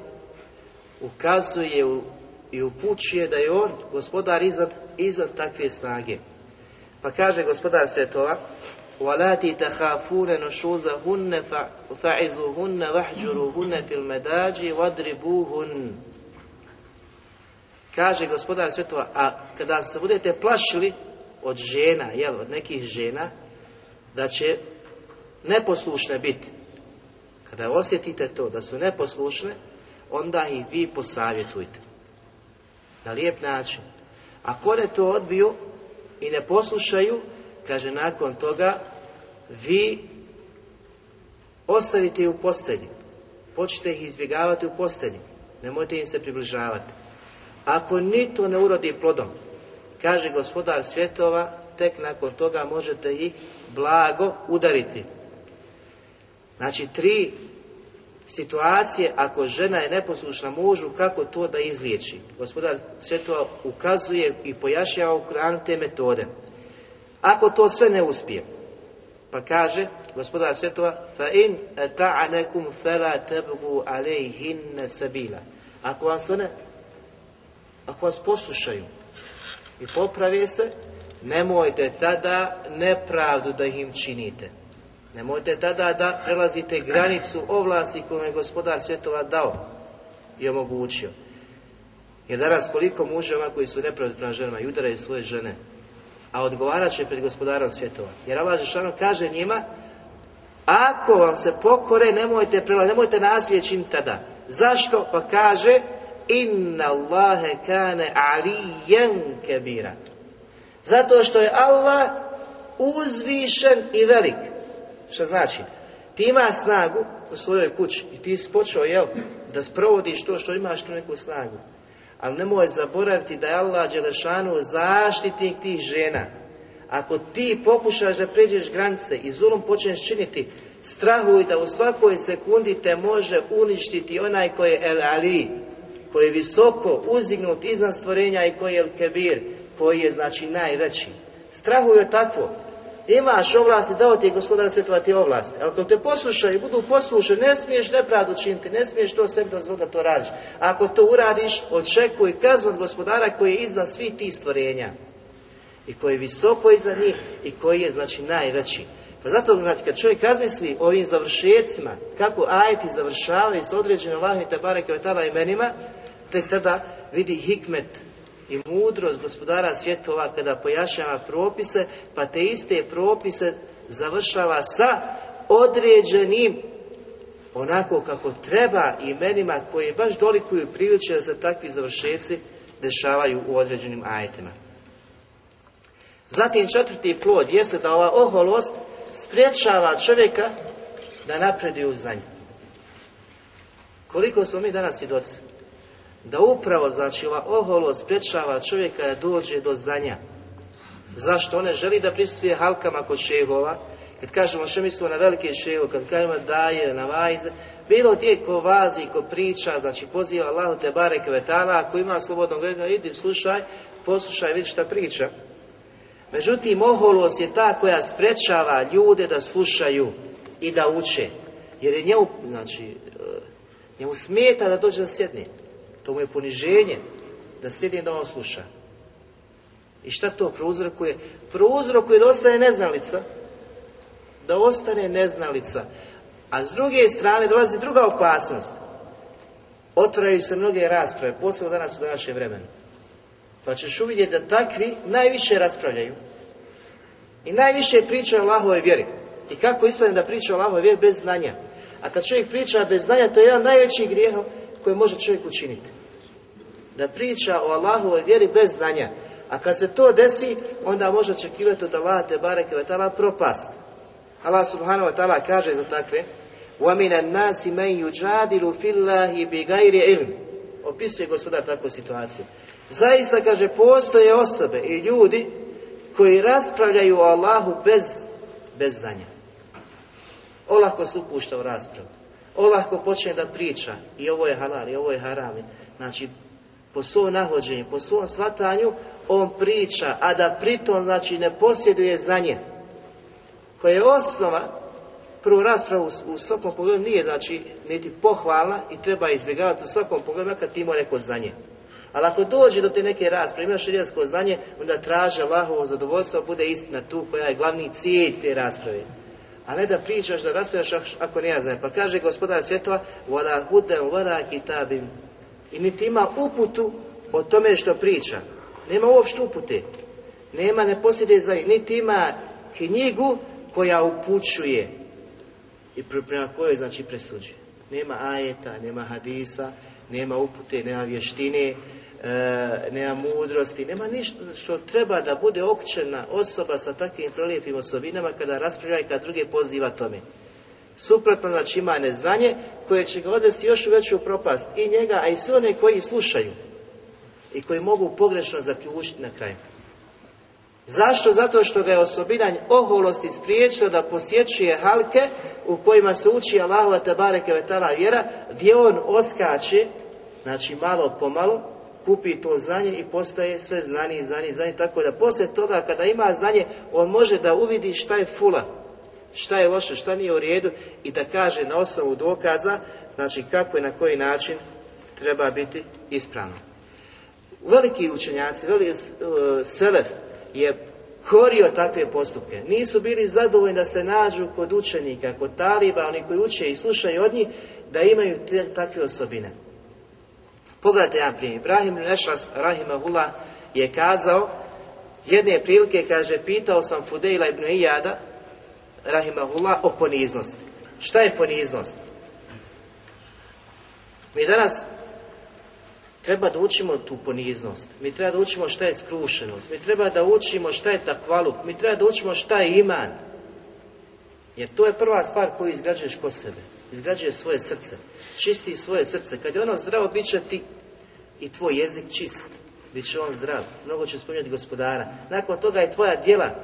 ukazuje i upućuje da je on gospodar iznad, iznad takve snage. Pa kaže gospodar svjetova, وَلَاتِ تَحَافُونَ نُشُوزَهُنَّ فَعِذُهُنَّ وَحْجُرُهُنَّ فِي الْمَدَاجِ وَدْرِبُوهُنَّ Kaže gospodar svjetova, a kada se budete plašili od žena, jel, od nekih žena, da će neposlušne biti. Kada osjetite to, da su neposlušne, onda ih vi posavjetujte. Na lijep način. Ako ne to odbiju i ne poslušaju, kaže nakon toga, vi ostavite ih u postelji. Počnite ih izbjegavati u postelji. Nemojte im se približavati. Ako ni to ne urodi plodom, kaže gospodar svjetova, tek nakon toga možete ih blago udariti Znači tri situacije ako žena je neposlušna mužu, kako to da izliječi. Gospodar svjetova ukazuje i pojašnjava u te metode. Ako to sve ne uspije, pa kaže gospodar svjetova fa in ta'anakum fala tabghu alayhin sabila. Ako vas one ako vas poslušaju i poprave se, nemojte tada nepravdu da im činite. Nemojte tada da prelazite granicu ovlasti koju je gospodar svjetova dao i omogućio. Jer danas koliko muževa koji su nepravdi prema ženama i udaraju svoje žene, a odgovarat će pred gospodarom svjetova. Jer Allah Žešanu kaže njima, ako vam se pokore, nemojte prelaziti, nemojte nasilje činiti tada. Zašto? Pa kaže, inna Allahe kane alijen kebira. Zato što je Allah uzvišen i velik. Što znači? Ti ima snagu u svojoj kući i ti si počeo, jel, da sprovodiš to što imaš tu neku snagu. Ali nemoj zaboraviti da je Allah Đelešanu zaštitnik tih žena. Ako ti pokušaš da pređeš granice i zulom počneš činiti, strahuj da u svakoj sekundi te može uništiti onaj koji je El Ali, koji je visoko uzignut iznad stvorenja i koji je Kebir, koji je znači najveći. Strahuj je takvo. Imaš ovlasti, dao ti je gospodar svjetova ti ovlasti. Ako te poslušaju budu poslušani, ne smiješ nepravdu činiti, ne smiješ to sebi dozvoliti da to radiš. Ako to uradiš, očekuj kaznu od gospodara koji je iznad svih tih stvorenja. I koji je visoko iznad njih i koji je znači najveći. Pa zato znači, kad čovjek razmisli o ovim završecima, kako ajeti završavaju s određenim Allahom i kvetala imenima, tek tada vidi hikmet i mudrost gospodara svjetova kada pojašnjava propise, pa te iste propise završava sa određenim onako kako treba imenima koje baš dolikuju priliče da se takvi završeci dešavaju u određenim ajetima. Zatim četvrti plod jeste da ova oholost spriječava čovjeka da napredi u znanju. Koliko smo mi danas svjedoci? Da upravo, znači, ova oholost spriječava čovjeka da dođe do znanja. Zašto? On ne želi da prisutuje halkama kod šehova. Kad kažemo što mislimo na velike šeho, kad kažemo daje, na vajze, bilo gdje ko vazi, ko priča, znači poziva Allahu te barek vetala, ako ima slobodnog gleda, idi, slušaj, poslušaj, vidi šta priča. Međutim, oholost je ta koja sprečava ljude da slušaju i da uče. Jer je njemu, znači, njemu smeta da dođe da sjedne. To mu je poniženje da sjedne da on sluša. I šta to prouzrokuje? Prouzrokuje da ostane neznalica. Da ostane neznalica. A s druge strane dolazi druga opasnost. Otvaraju se mnoge rasprave, posebno danas u današnjem vremenu. Pa ćeš uvidjeti da takvi najviše raspravljaju. I najviše priča o Allahove vjeri. I kako ispadne da priča o Allahove vjeri bez znanja. A kad čovjek priča bez znanja, to je jedan najveći grijeh koji može čovjek učiniti. Da priča o Allahovoj vjeri bez znanja. A kad se to desi, onda može očekivati od Allaha te bareke ve propast. Allah subhanahu wa ta'ala kaže za takve: "Wa minan nasi man yujadilu fillahi بِغَيْرِ ilm." Opisuje gospodar takvu situaciju. Zaista, kaže, postoje osobe i ljudi koji raspravljaju o Allahu bez, bez znanja. Olahko se upušta u raspravu. Olahko počne da priča i ovo je halal i ovo je haram. Znači, po svom nahođenju, po svom svatanju, on priča, a da pritom, znači, ne posjeduje znanje. Koje je osnova, prvu raspravu u svakom pogledu nije, znači, niti pohvalna i treba izbjegavati u svakom pogledu, kad ti ima neko znanje. Ali ako dođe do te neke rasprave, imaš širijansko znanje, onda traže Allahovo zadovoljstvo, bude istina tu koja je glavni cilj te rasprave. A ne da pričaš, da raspravljaš ako ne znanje. Pa kaže gospodar svjetova, vada hudem, vada kitabim. I niti ima uputu o tome što priča. Nema uopšte upute. Nema ne posjede za niti ima knjigu koja upućuje i prema kojoj znači presuđuje. Nema ajeta, nema hadisa, nema upute, nema vještine, e, nema mudrosti, nema ništa što treba da bude okćena osoba sa takvim prolijepim osobinama kada raspravlja i kada druge poziva tome. Suprotno znači ima neznanje koje će ga odvesti još u veću propast i njega, a i sve one koji slušaju i koji mogu pogrešno zaključiti na kraju. Zašto? Zato što ga je osobina oholosti spriječila da posjećuje halke u kojima se uči Allahova tabareke vetala vjera, gdje on oskače, znači malo po malo, kupi to znanje i postaje sve znanje i znanje i znanje, tako da poslije toga kada ima znanje, on može da uvidi šta je fula, šta je loše, šta nije u redu i da kaže na osnovu dokaza, znači kako i na koji način treba biti ispravno. Veliki učenjaci, veliki uh, selef je korio takve postupke. Nisu bili zadovoljni da se nađu kod učenika, kod taliba, oni koji uče i slušaju od njih, da imaju te, takve osobine. Pogledajte jedan primjer. Ibrahim Nešas Rahimahullah je kazao, jedne prilike kaže, pitao sam Fudejla ibn Iyada, Rahimahullah, o poniznosti. Šta je poniznost? Mi danas treba da učimo tu poniznost. Mi treba da učimo šta je skrušenost. Mi treba da učimo šta je takvaluk. Mi treba da učimo šta je iman. Jer to je prva stvar koju izgrađuješ kod sebe. Izgrađuješ svoje srce. Čisti svoje srce. Kad je ono zdravo, bit će ti i tvoj jezik čist. Biće on zdrav. Mnogo će spominjati gospodara. Nakon toga je tvoja djela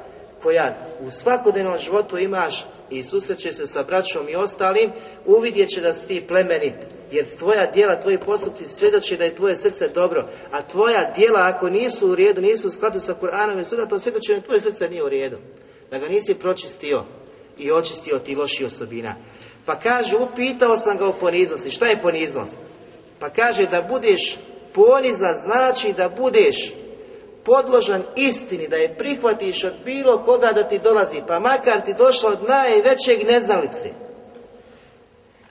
koja u svakodnevnom životu imaš i susreće se sa braćom i ostalim, uvidjet će da si ti plemenit. Jer tvoja djela, tvoji postupci svjedoči da je tvoje srce dobro. A tvoja djela, ako nisu u redu, nisu u skladu sa Kur'anom i sunatom, svjedoči da tvoje srce nije u redu. Da ga nisi pročistio i očistio ti loši osobina. Pa kaže, upitao sam ga o poniznosti. Šta je poniznost? Pa kaže da budeš ponizan znači da budeš podložan istini, da je prihvatiš od bilo koga da ti dolazi, pa makar ti došlo od najvećeg neznalice.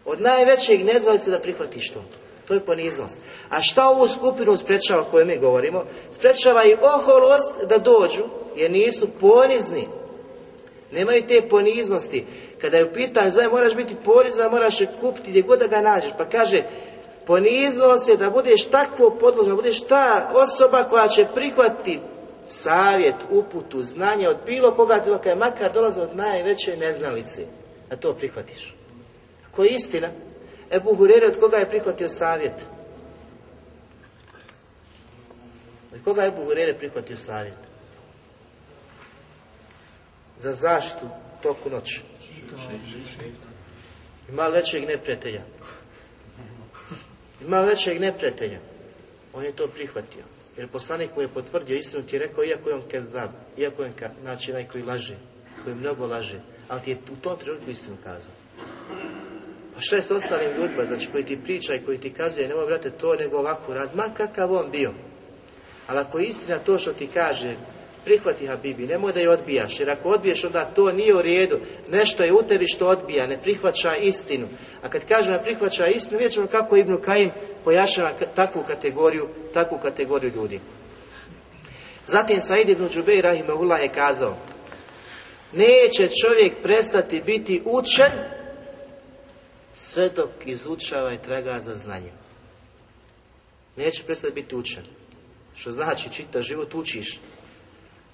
Od najvećeg neznalice da prihvatiš to. To je poniznost. A šta ovu skupinu sprečava o kojoj mi govorimo? Sprečava i oholost da dođu, jer nisu ponizni. Nemaju te poniznosti. Kada je u pitanju, znači moraš biti ponizan, moraš je kupiti gdje god da ga nađeš. Pa kaže, poniznost je da budeš takvo podložno, da budeš ta osoba koja će prihvatiti savjet, uputu, znanje od bilo koga dok je makar dolaze od najveće neznalice. Da to prihvatiš. Ako je istina, Ebu Hurere od koga je prihvatio savjet? Od koga je Ebu Hurere prihvatio savjet? Za zaštitu toku noći. Ima većeg neprijatelja. Ima većeg neprijatelja. On je to prihvatio. Jer poslanik mu je potvrdio istinu ti je rekao, iako je on kezab, iako je on znači onaj koji laže, koji mnogo laže, ali ti je u tom trenutku istinu kazao. A šta je s ostalim ljudima, znači koji ti priča i koji ti kazuje, nemoj brate to nego ovako rad, ma kakav on bio. Ali ako je istina to što ti kaže, prihvati Habibi, nemoj da je odbijaš, jer ako odbiješ onda to nije u redu, nešto je u tebi što odbija, ne prihvaća istinu. A kad kažemo ne prihvaća istinu, vidjet ćemo kako Ibnu Kajim pojašnjava takvu kategoriju, takvu kategoriju ljudi. Zatim Said ibn Džubej Rahimahullah je kazao, neće čovjek prestati biti učen sve dok izučava i traga za znanje. Neće prestati biti učen. Što znači čita život učiš,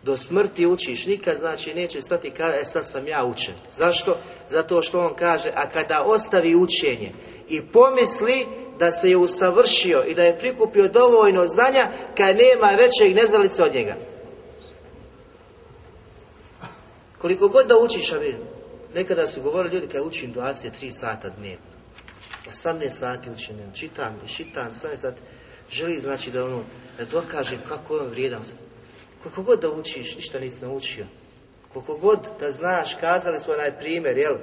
do smrti učiš, nikad znači neće stati kada e sad sam ja učen. Zašto? Zato što on kaže, a kada ostavi učenje i pomisli da se je usavršio i da je prikupio dovoljno znanja, kad nema većeg nezalice od njega. Koliko god da učiš, a nekada su govorili ljudi kad učim 23 sata dnevno. 18 sati učim, čitam, čitam, 18 sati. Želi znači da ono, da dokaže kako on vrijedan. Koliko god da učiš, ništa nisi naučio. Koliko god da znaš, kazali smo onaj primjer, jel?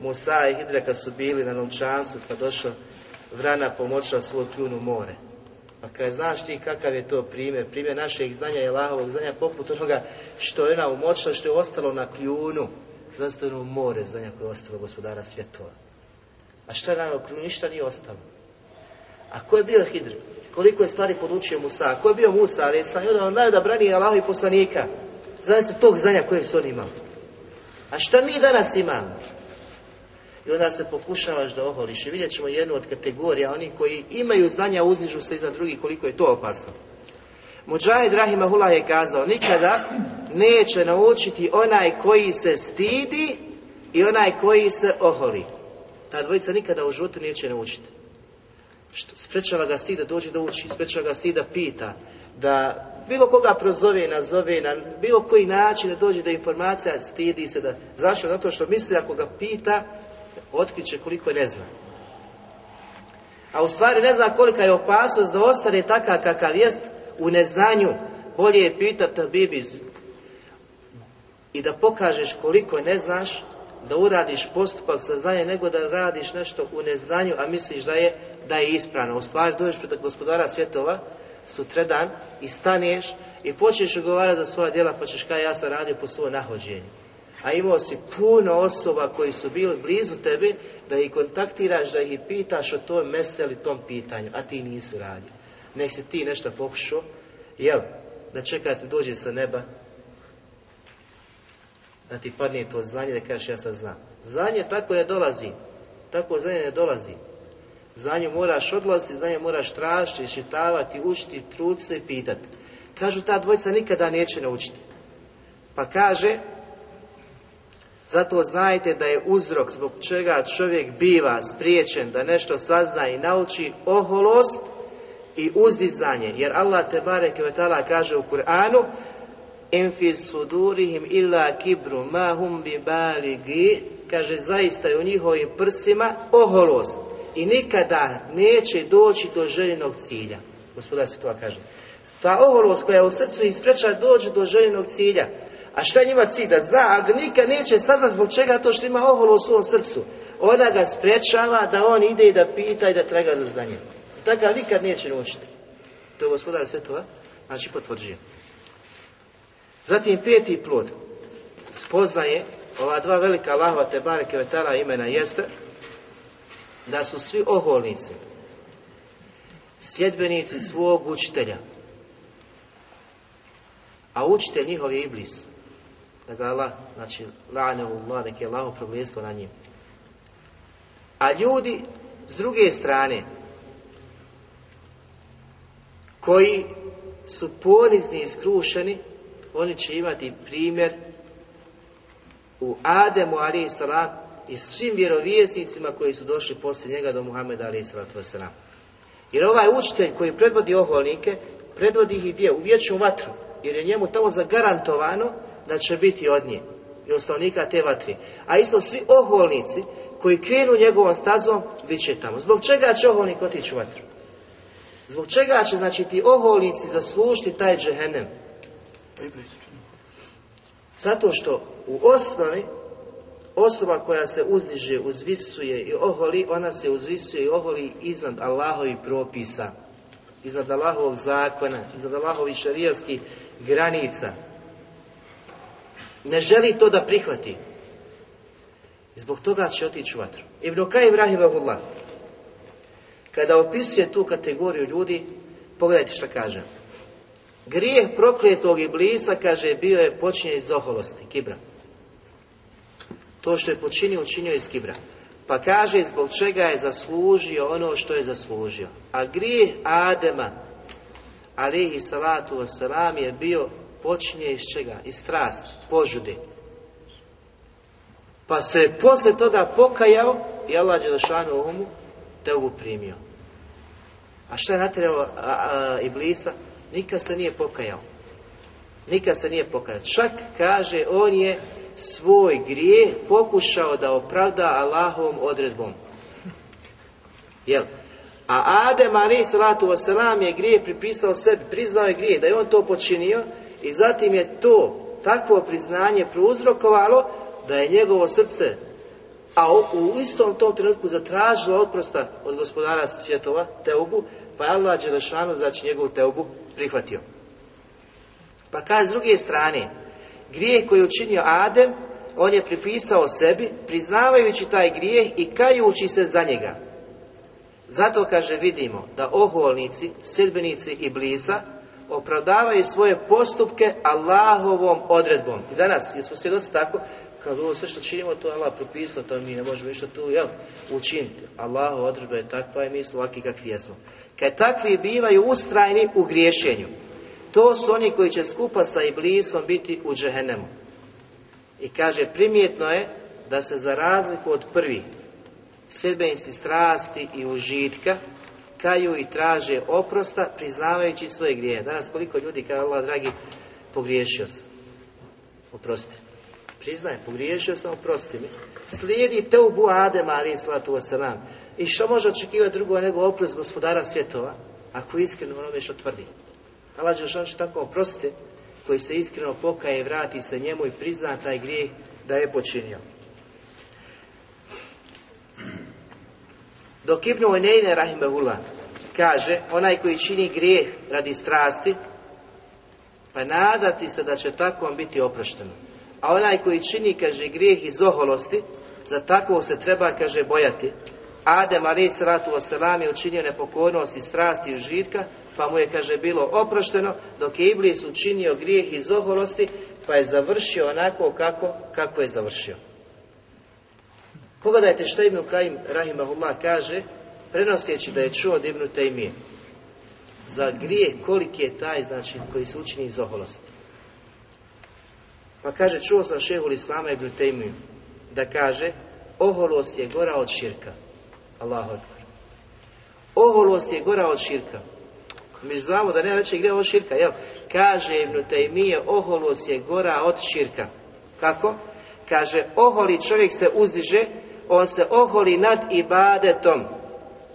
Musa i Hidra kad su bili na novčancu, pa došao vrana pomoćila svoj kljun u more. Pa kada znaš ti kakav je to primjer, primjer našeg znanja je lahovog znanja poput onoga što je ona umočila, što je ostalo na kljunu. Zato je ono more znanja koje je ostalo gospodara svjetova. A šta je na kljunu? Ništa nije ostalo. A ko je bio Hidr? koliko je stvari podučio Musa. Ko je bio Musa, ali je sam on najodabraniji Allah i poslanika. Zna se tog znanja koje su on imali. A šta mi danas imamo? I onda se pokušavaš da oholiš. I vidjet ćemo jednu od kategorija, oni koji imaju znanja, uzdižu se iznad drugih, koliko je to opasno. Mujahid Rahimahullah je kazao, nikada neće naučiti onaj koji se stidi i onaj koji se oholi. Ta dvojica nikada u životu neće naučiti. Sprečava ga stid da dođe da uči, sprečava ga stid da pita, da bilo koga prozove, nazove, na bilo koji način da dođe do informacija, stidi se da... Zašto? Zato što misli ako ga pita, otkriće koliko ne zna. A u stvari ne zna kolika je opasnost da ostane takav kakav jest u neznanju. Bolje je pitati bibiz i da pokažeš koliko ne znaš, da uradiš postupak saznanja nego da radiš nešto u neznanju, a misliš da je, da je ispravno. U stvari dođeš pred gospodara svjetova, sutredan i staneš i počneš odgovarati za svoja djela pa ćeš kaj ja sam radio po svoj nahođenju. A imao si puno osoba koji su bili blizu tebe da ih kontaktiraš, da ih pitaš o toj meseli tom pitanju, a ti nisu radio. Nek si ti nešto pokušao, jel, da čekate dođe sa neba, da ti padne to znanje da kažeš ja sad znam. Znanje tako ne dolazi. Tako znanje ne dolazi. Znanje moraš odlaziti, znanje moraš tražiti, šitavati, učiti, trud se i pitati. Kažu ta dvojica nikada neće naučiti. Pa kaže, zato znajte da je uzrok zbog čega čovjek biva spriječen da nešto sazna i nauči oholost i uzdizanje. Jer Allah te bareke kaže u Kur'anu Fi sudurihim illa kibru ma hum bi baligi kaže zaista je u njihovim prsima oholost i nikada neće doći do željenog cilja. Gospodar se to kaže. Ta oholost koja je u srcu ispreča doći do željenog cilja. A šta njima cilj? Da zna, a nikad neće saznat zbog čega to što ima oholo u svom srcu. Ona ga sprečava da on ide i da pita i da traga za znanje. Takav nikad neće naučiti. To je gospodar svetova, znači potvrđuje. Zatim peti plod. Spoznaje ova dva velika Allahova te bareke imena jeste da su svi oholnici sljedbenici svog učitelja. A učitelj njihov je iblis. Da ga Allah, znači, la'anahu nek je Allah proglestvo na njim. A ljudi, s druge strane, koji su ponizni i skrušeni, oni će imati primjer u Ademu salam i svim vjerovjesnicima koji su došli poslije njega do Muhameda salatu wasalam. Jer ovaj učitelj koji predvodi oholnike, predvodi ih gdje? U vječnu vatru. Jer je njemu tamo zagarantovano da će biti od nje i osnovnika te vatri. A isto svi oholnici koji krenu njegovom stazom, bit će tamo. Zbog čega će oholnik otići u vatru? Zbog čega će, znači, ti oholnici zaslužiti taj džehennem? Zato što u osnovi osoba koja se uzdiže, uzvisuje i oholi, ona se uzvisuje i oholi iznad Allahovi propisa, iznad Allahovog zakona, iznad Allahovih šarijskih granica. Ne želi to da prihvati. Zbog toga će otići u vatru. Ibn Kajim Rahimahullah, kada opisuje tu kategoriju ljudi, pogledajte što kaže. Grijeh prokletog blisa kaže, bio je počinjen iz oholosti, kibra. To što je počinio, učinio iz kibra. Pa kaže, zbog čega je zaslužio ono što je zaslužio. A grijeh Adema, alihi salatu wasalam, je bio počinje iz čega? Iz strast, požude. Pa se poslije toga pokajao i Allah Đelešanu umu te ovu primio. A šta je natjeralo Iblisa? Nikad se nije pokajao. Nikad se nije pokajao. Čak kaže, on je svoj grijeh pokušao da opravda Allahovom odredbom. Jel? A Adem ali salatu wasalam je grijeh pripisao sebi, priznao je grijeh, da je on to počinio i zatim je to takvo priznanje prouzrokovalo da je njegovo srce a u istom tom trenutku zatražilo oprosta od gospodara svjetova, Teubu, pa je Allah Đelešanu, znači njegovu Teubu, prihvatio. Pa kaže s druge strane, grijeh koji je učinio Adem, on je pripisao sebi, priznavajući taj grijeh i kajući se za njega. Zato, kaže, vidimo da oholnici, sljedbenici i blisa opravdavaju svoje postupke Allahovom odredbom. I danas, jesmo svjedoci tako, kao ovo sve što činimo, to je Allah propisao, to mi ne možemo ništa tu, jel, učiniti. Allahova odredba je takva i mi smo ovakvi kakvi jesmo. Kad takvi bivaju ustrajni u griješenju, to su oni koji će skupa sa Iblisom biti u džehennemu. I kaže, primjetno je da se za razliku od prvih sljedbenici strasti i užitka kaju i traže oprosta priznavajući svoje grijehe. Danas koliko ljudi kaže Allah dragi pogriješio sam. Oprosti. Priznaje, pogriješio sam, oprosti mi. Slijedi teubu Adema, ali salatu wasalam. I što može očekivati drugo nego oprost gospodara svjetova, ako iskreno onome što tvrdi. Allah će tako oprostiti, koji se iskreno pokaje, vrati se njemu i prizna taj grijeh da je počinio. Dok Ibnu Onejne Rahimahullah kaže, onaj koji čini grijeh radi strasti, pa nadati se da će tako biti oprošteno. A onaj koji čini, kaže, grijeh iz oholosti, za takvog se treba, kaže, bojati. Adem ali salatu wasalam je učinio nepokornost i strasti i užitka, pa mu je, kaže, bilo oprošteno, dok je Iblis učinio grijeh iz oholosti, pa je završio onako kako, kako je završio. Pogledajte što Ibn Kajim Rahimahullah kaže, prenoseći da je čuo od Ibn Taymije. Za grijeh koliki je taj, znači, koji se učini iz oholosti. Pa kaže, čuo sam šehul Islama Ibn Taymiju, da kaže, oholost je gora od širka. Allahu akbar. Oholost je gora od širka. Mi znamo da nema većeg grija od širka, jel? Kaže Ibn Taymiye, oholost je gora od širka. Kako? Kaže, oholi čovjek se uzdiže, on se oholi nad ibadetom.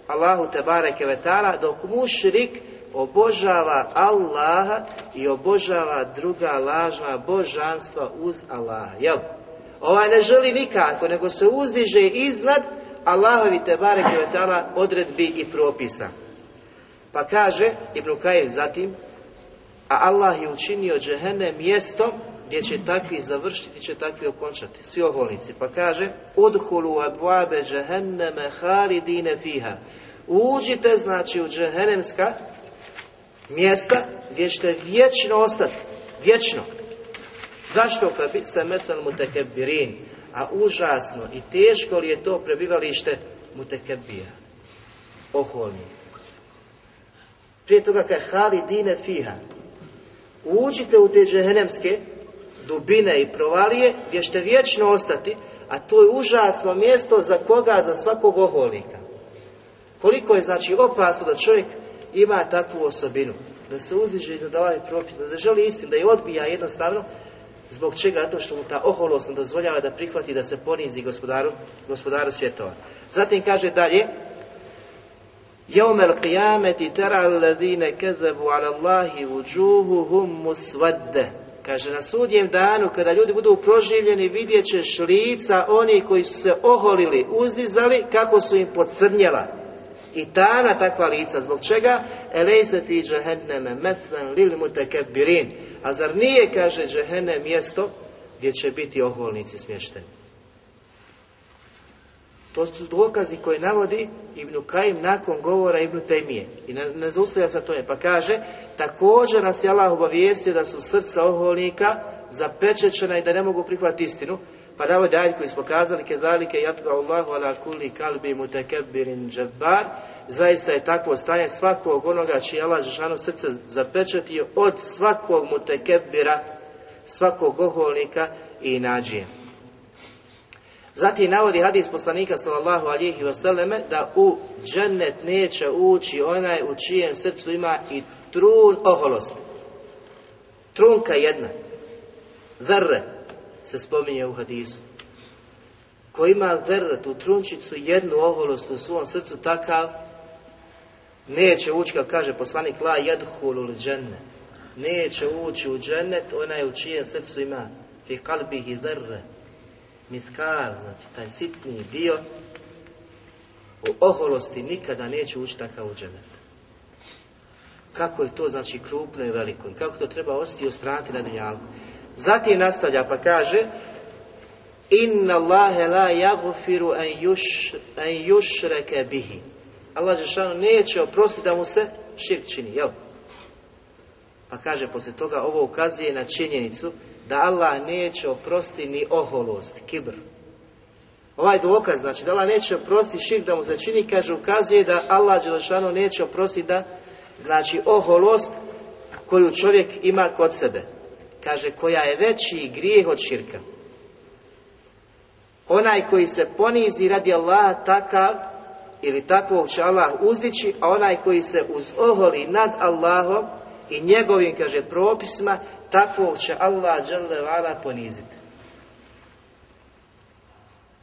Allahu te bareke vetala, dok mušrik obožava Allaha i obožava druga lažna božanstva uz Allaha. Jel? Ovaj ne želi nikako, nego se uzdiže iznad Allahovi te vetala odredbi i propisa. Pa kaže Ibn Kajir zatim, a Allah je učinio džehene mjestom gdje će takvi završiti, će takvi okončati. Svi oholnici. Pa kaže, udhulu advabe džehenneme halidine fiha. Uđite, znači, u džehennemska mjesta gdje ćete vječno ostati. Vječno. Zašto? Se mesel mutekebirin. A užasno i teško li je to prebivalište mutekebira. Oholni. Prije toga kaj halidine fiha. Uđite u te džehennemske dubine i provalije gdje ćete vječno ostati, a to je užasno mjesto za koga? Za svakog oholnika. Koliko je znači opasno da čovjek ima takvu osobinu, da se uzdiže iznad ovaj propis, da želi istinu, da je odbija jednostavno, zbog čega? To što mu ta oholost ne dozvoljava da prihvati da se ponizi gospodaru, gospodaru svjetova. Zatim kaže dalje, Jevmel qiyameti tera alladine kezebu ala Allahi vujuhuhum muswadde. Kaže, na sudjem danu, kada ljudi budu proživljeni, vidjet ćeš lica oni koji su se oholili, uzdizali, kako su im podcrnjela. I tana takva lica, zbog čega? Elejse fi džehenneme meslen lil mutekebbirin. A zar nije, kaže, džehenne mjesto gdje će biti oholnici smješteni? To su dokazi koje navodi Ibn Kajim nakon govora Ibn Tejmije. I ne, ne zaustavlja se to je. Pa kaže, također nas je Allah obavijestio da su srca oholnika zapečećena i da ne mogu prihvatiti istinu. Pa navodi ajde koji smo kazali, kedalike jatba Allahu ala kulli kalbi mutekebbirin džabbar. Zaista je takvo stanje svakog onoga čiji je Allah Žešanu srce zapečetio od svakog mutekebbira, svakog oholnika i nađije. Zatim navodi hadis poslanika sallallahu alihi wasallame da u džennet neće ući onaj u čijem srcu ima i trun oholosti. Trunka jedna. Verre se spominje u hadisu. Ko ima verre, tu trunčicu, jednu oholost u svom srcu, takav neće ući, kao kaže poslanik la jadhulul džennet. Neće ući u džennet onaj u čijem srcu ima fi kalbihi verre miskar, znači taj sitni dio u oholosti nikada neće ući takav u dženet. Kako je to znači krupno i veliko i kako to treba ostati ostraniti na dunjalku. Zatim nastavlja pa kaže Inna Allahe la yaghfiru an, yush, an yushrake bihi. Allah Žešanu neće oprostiti da mu se širk čini, jel? Pa kaže poslije toga ovo ukazuje na činjenicu da Allah neće oprosti ni oholost, kibr. Ovaj dokaz, znači da Allah neće oprosti širk da mu se čini, kaže, ukazuje da Allah Đelešanu neće oprosti da, znači, oholost koju čovjek ima kod sebe. Kaže, koja je veći grijeh od širka. Onaj koji se ponizi radi Allaha takav ili takvog će Allah uzdići, a onaj koji se uzoholi nad Allahom i njegovim, kaže, propisima, takvog će Allah vala poniziti.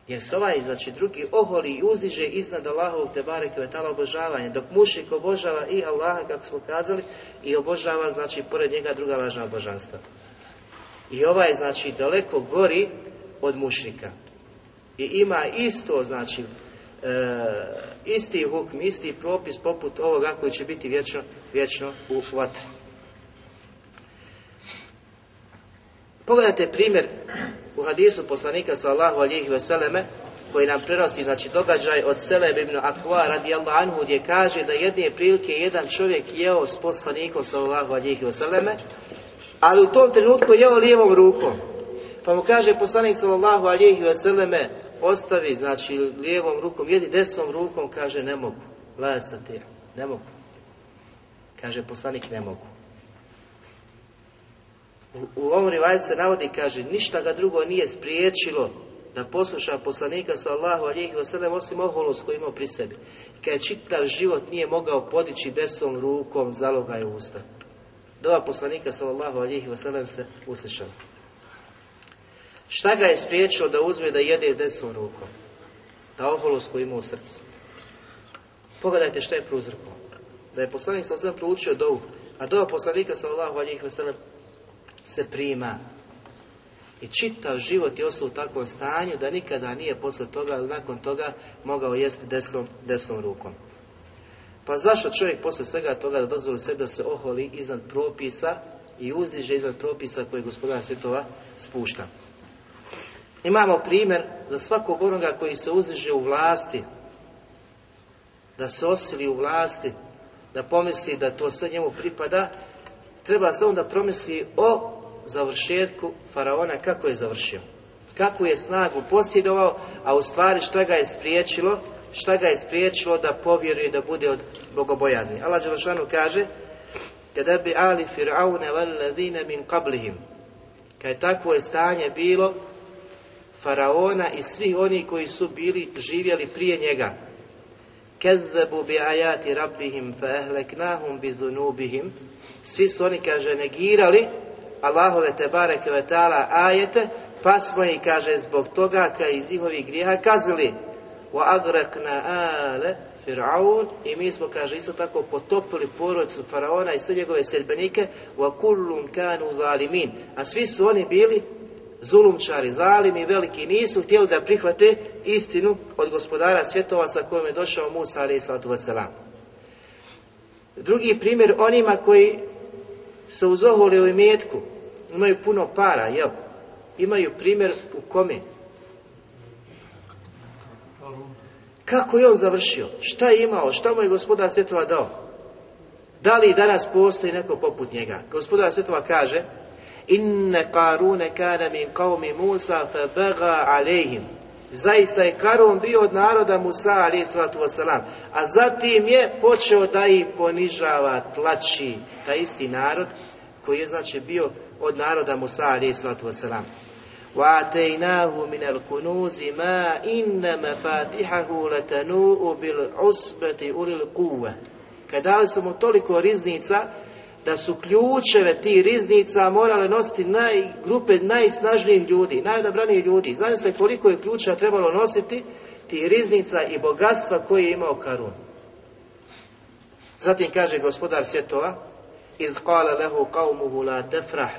Jer se ovaj, znači, drugi oholi i uzdiže iznad Allahovog te bareke vetala obožavanje, dok mušik obožava i Allaha, kako smo kazali, i obožava, znači, pored njega druga lažna božanstva. I ovaj, znači, daleko gori od mušrika. I ima isto, znači, e, isti hukm, isti propis poput ovoga koji će biti vječno, vječno u vatri. Pogledajte primjer u hadisu poslanika sallahu alihi veseleme koji nam prenosi znači događaj od Seleb ibn Akva radijallahu anhu gdje kaže da jedne prilike jedan čovjek jeo s poslanikom sallahu alihi veseleme ali u tom trenutku jeo lijevom rukom pa mu kaže poslanik sallallahu alihi veseleme ostavi znači lijevom rukom jedi desnom rukom kaže ne mogu lajastate ne mogu kaže poslanik ne mogu u, ovom rivaju se navodi, kaže, ništa ga drugo nije spriječilo da posluša poslanika sallahu alijih wasallam osim oholus koju imao pri sebi. Kad je čitav život nije mogao podići desnom rukom zaloga je usta. Dova poslanika sallallahu alijih wasallam se uslišala. Šta ga je spriječilo da uzme da jede desnom rukom? Da oholus koju ima u srcu. Pogledajte šta je prouzrokovao. Da je poslanik sallallahu proučio dovu, a dova poslanika sallallahu alijih wasallam se prima. I čitav život je ostao u takvom stanju da nikada nije posle toga ili nakon toga mogao jesti desnom, desnom rukom. Pa zašto čovjek posle svega toga da dozvoli sebi da se oholi iznad propisa i uzdiže iznad propisa koje gospodar svjetova spušta? Imamo primjer za svakog onoga koji se uzdiže u vlasti, da se osili u vlasti, da pomisli da to sve njemu pripada, treba samo da promisli o završetku faraona kako je završio. Kako je snagu posjedovao, a u stvari šta ga je spriječilo, šta ga je spriječilo da povjeruje da bude od bogobojazni. Allah Đelešanu kaže kada bi ali fir'aune valladine min qablihim. Kad je takvo je stanje bilo faraona i svi oni koji su bili živjeli prije njega. Kezzabu bi ajati rabbihim fa ehleknahum bi zunubihim svi su oni kaže negirali Allahove te bareke ajete, pa smo ih, kaže, zbog toga kad iz njihovih grijeha kazali agrakna ale Fir'aun i mi smo, kaže, isto tako potopili porodicu Faraona i sve njegove sedbenike kullum kanu zalimin a svi su oni bili zulumčari, zalimi, veliki, nisu htjeli da prihvate istinu od gospodara svjetova sa kojom je došao Musa wasalam. Drugi primjer onima koji se uzoholi u imetku, imaju puno para, jel? Imaju primjer u kome? Kako je on završio? Šta je imao? Šta mu je gospodar svjetova dao? Da li danas postoji neko poput njega? Gospodar svjetova kaže Inne karune kana min qavmi Musa fa baga alejhim. Zaista je Karun bio od naroda Musa alaih sallatu wasalam. A zatim je počeo da ih ponižava, tlači taj isti narod koji je znači bio od naroda Musa alaih sallatu wasalam. وَآتَيْنَاهُ مِنَ الْكُنُوزِ مَا إِنَّ مَفَاتِحَهُ لَتَنُوءُ بِالْعُصْبَةِ أُولِي الْقُوَّةِ Kad dali smo toliko riznica da su ključeve tih riznica morale nositi naj, grupe najsnažnijih ljudi, najodabranijih ljudi. Zamislite koliko je ključa trebalo nositi tih riznica i bogatstva koje je imao Karun. Zatim kaže gospodar svjetova, iz qala lehu qaumuhu la tefrah,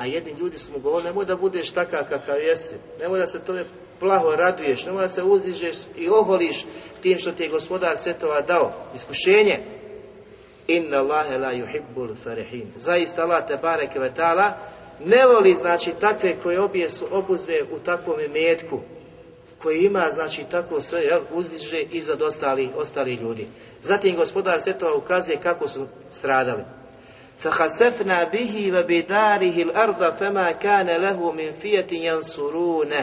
a jedni ljudi su mu govorili, nemoj da budeš takav kakav jesi, nemoj da se tome plaho raduješ, nemoj da se uzdižeš i oholiš tim što ti je gospodar svjetova dao, iskušenje, Inna Allahe la yuhibbul farihin. Zaista Allah te bareke ve ne voli znači takve koje obje su obuzme u takvom metku koji ima znači tako sve jel, uzdiže iznad ostali, ostali ljudi. Zatim gospodar svjetova ukazuje kako su stradali. فَحَسَفْنَا بِهِ وَبِدَارِهِ الْأَرْضَ فَمَا كَانَ لَهُ مِنْ فِيَةٍ يَنْصُرُونَ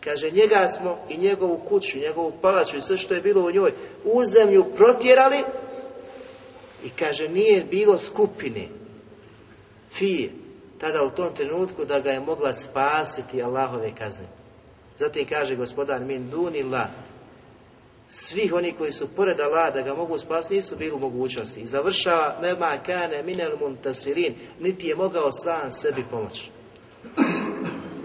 Kaže, njega smo i njegovu kuću, njegovu palaču i sve što je bilo u njoj u zemlju protjerali i kaže, nije bilo skupine, fije, tada u tom trenutku da ga je mogla spasiti Allahove kazne. Zatim kaže gospodar min dunila svih oni koji su pored Allah da ga mogu spasti nisu bili u mogućnosti. I završava nema kane minel muntasirin, niti je mogao sam sebi pomoći.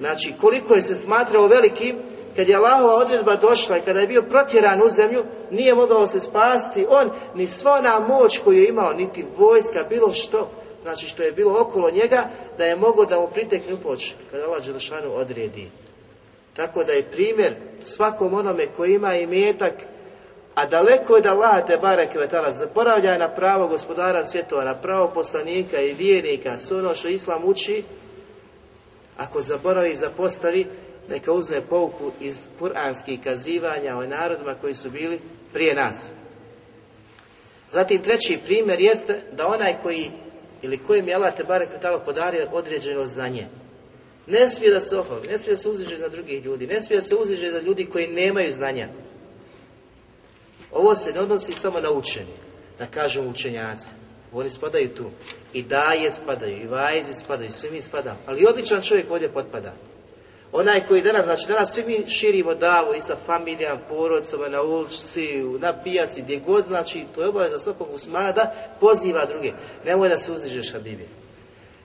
Znači, koliko je se smatrao velikim, kad je Allahova odredba došla i kada je bio protjeran u zemlju, nije mogao se spasti on, ni sva ona moć koju je imao, niti vojska, bilo što, znači što je bilo okolo njega, da je mogao da mu pritekne upoć, kada Allah Đelešanu odredi. Tako da je primjer svakom onome koji ima i metak, a daleko od Allaha te bareke vetala zaporavlja na pravo gospodara svjetova, na pravo poslanika i vjernika, sve ono što Islam uči, ako zaboravi i zapostavi, neka uzme pouku iz kuranskih kazivanja o narodima koji su bili prije nas. Zatim treći primjer jeste da onaj koji ili kojim je Allah te barek podario određeno znanje. Ne smije da se oholi, ne smije da se uzdiže za drugih ljudi, ne smije da se uzdiže za ljudi koji nemaju znanja. Ovo se ne odnosi samo na učenje, da kažemo učenjaci. Oni spadaju tu. I daje spadaju, i vajzi spadaju, svi mi spadamo. Ali običan čovjek ovdje potpada. Onaj koji danas, znači danas svi mi širimo davu i sa familijama, porodcama, na ulici, na pijaci, gdje god, znači to je obaveza svakog muslimana da poziva druge. Nemoj da se uzdižeš Habibi.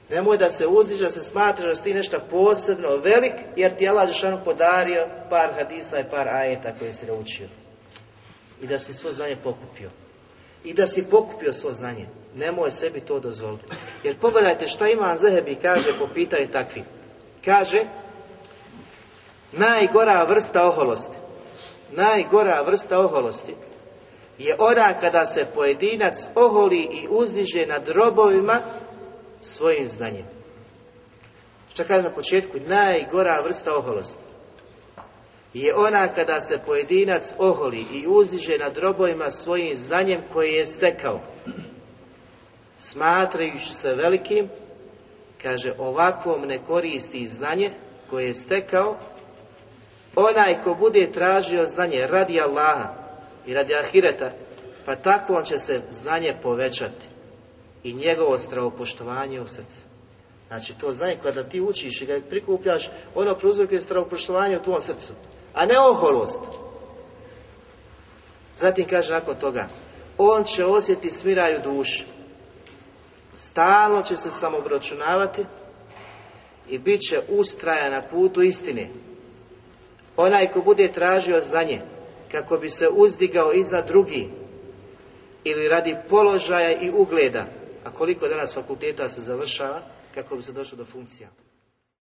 Nemoj da se uzdiže, da se smatra da si ti nešto posebno velik, jer ti Allah Žešanu podario par hadisa i par ajeta koje si naučio. I da si svo znanje pokupio. I da si pokupio svo znanje. Nemoj sebi to dozvoliti. Jer pogledajte šta ima Zehebi kaže po pitanju takvi. Kaže, najgora vrsta oholosti, najgora vrsta oholosti je ona kada se pojedinac oholi i uzdiže nad robovima svojim znanjem. Kaže na početku? Najgora vrsta oholosti je ona kada se pojedinac oholi i uzdiže nad robovima svojim znanjem koje je stekao. Smatrajući se velikim, kaže ovakvom ne koristi znanje koje je stekao, onaj ko bude tražio znanje radi Allaha i radi Ahireta, pa tako on će se znanje povećati i njegovo stravopoštovanje u srcu. Znači to znanje kada ti učiš i ga prikupljaš, ono prouzrokuje stravopoštovanje u tvom srcu, a ne oholost. Zatim kaže nakon toga, on će osjeti smiraju duši. Stalno će se samobračunavati i bit će ustraja na putu istine. Onaj ko bude tražio znanje kako bi se uzdigao iza drugi ili radi položaja i ugleda, a koliko danas fakulteta se završava kako bi se došlo do funkcija.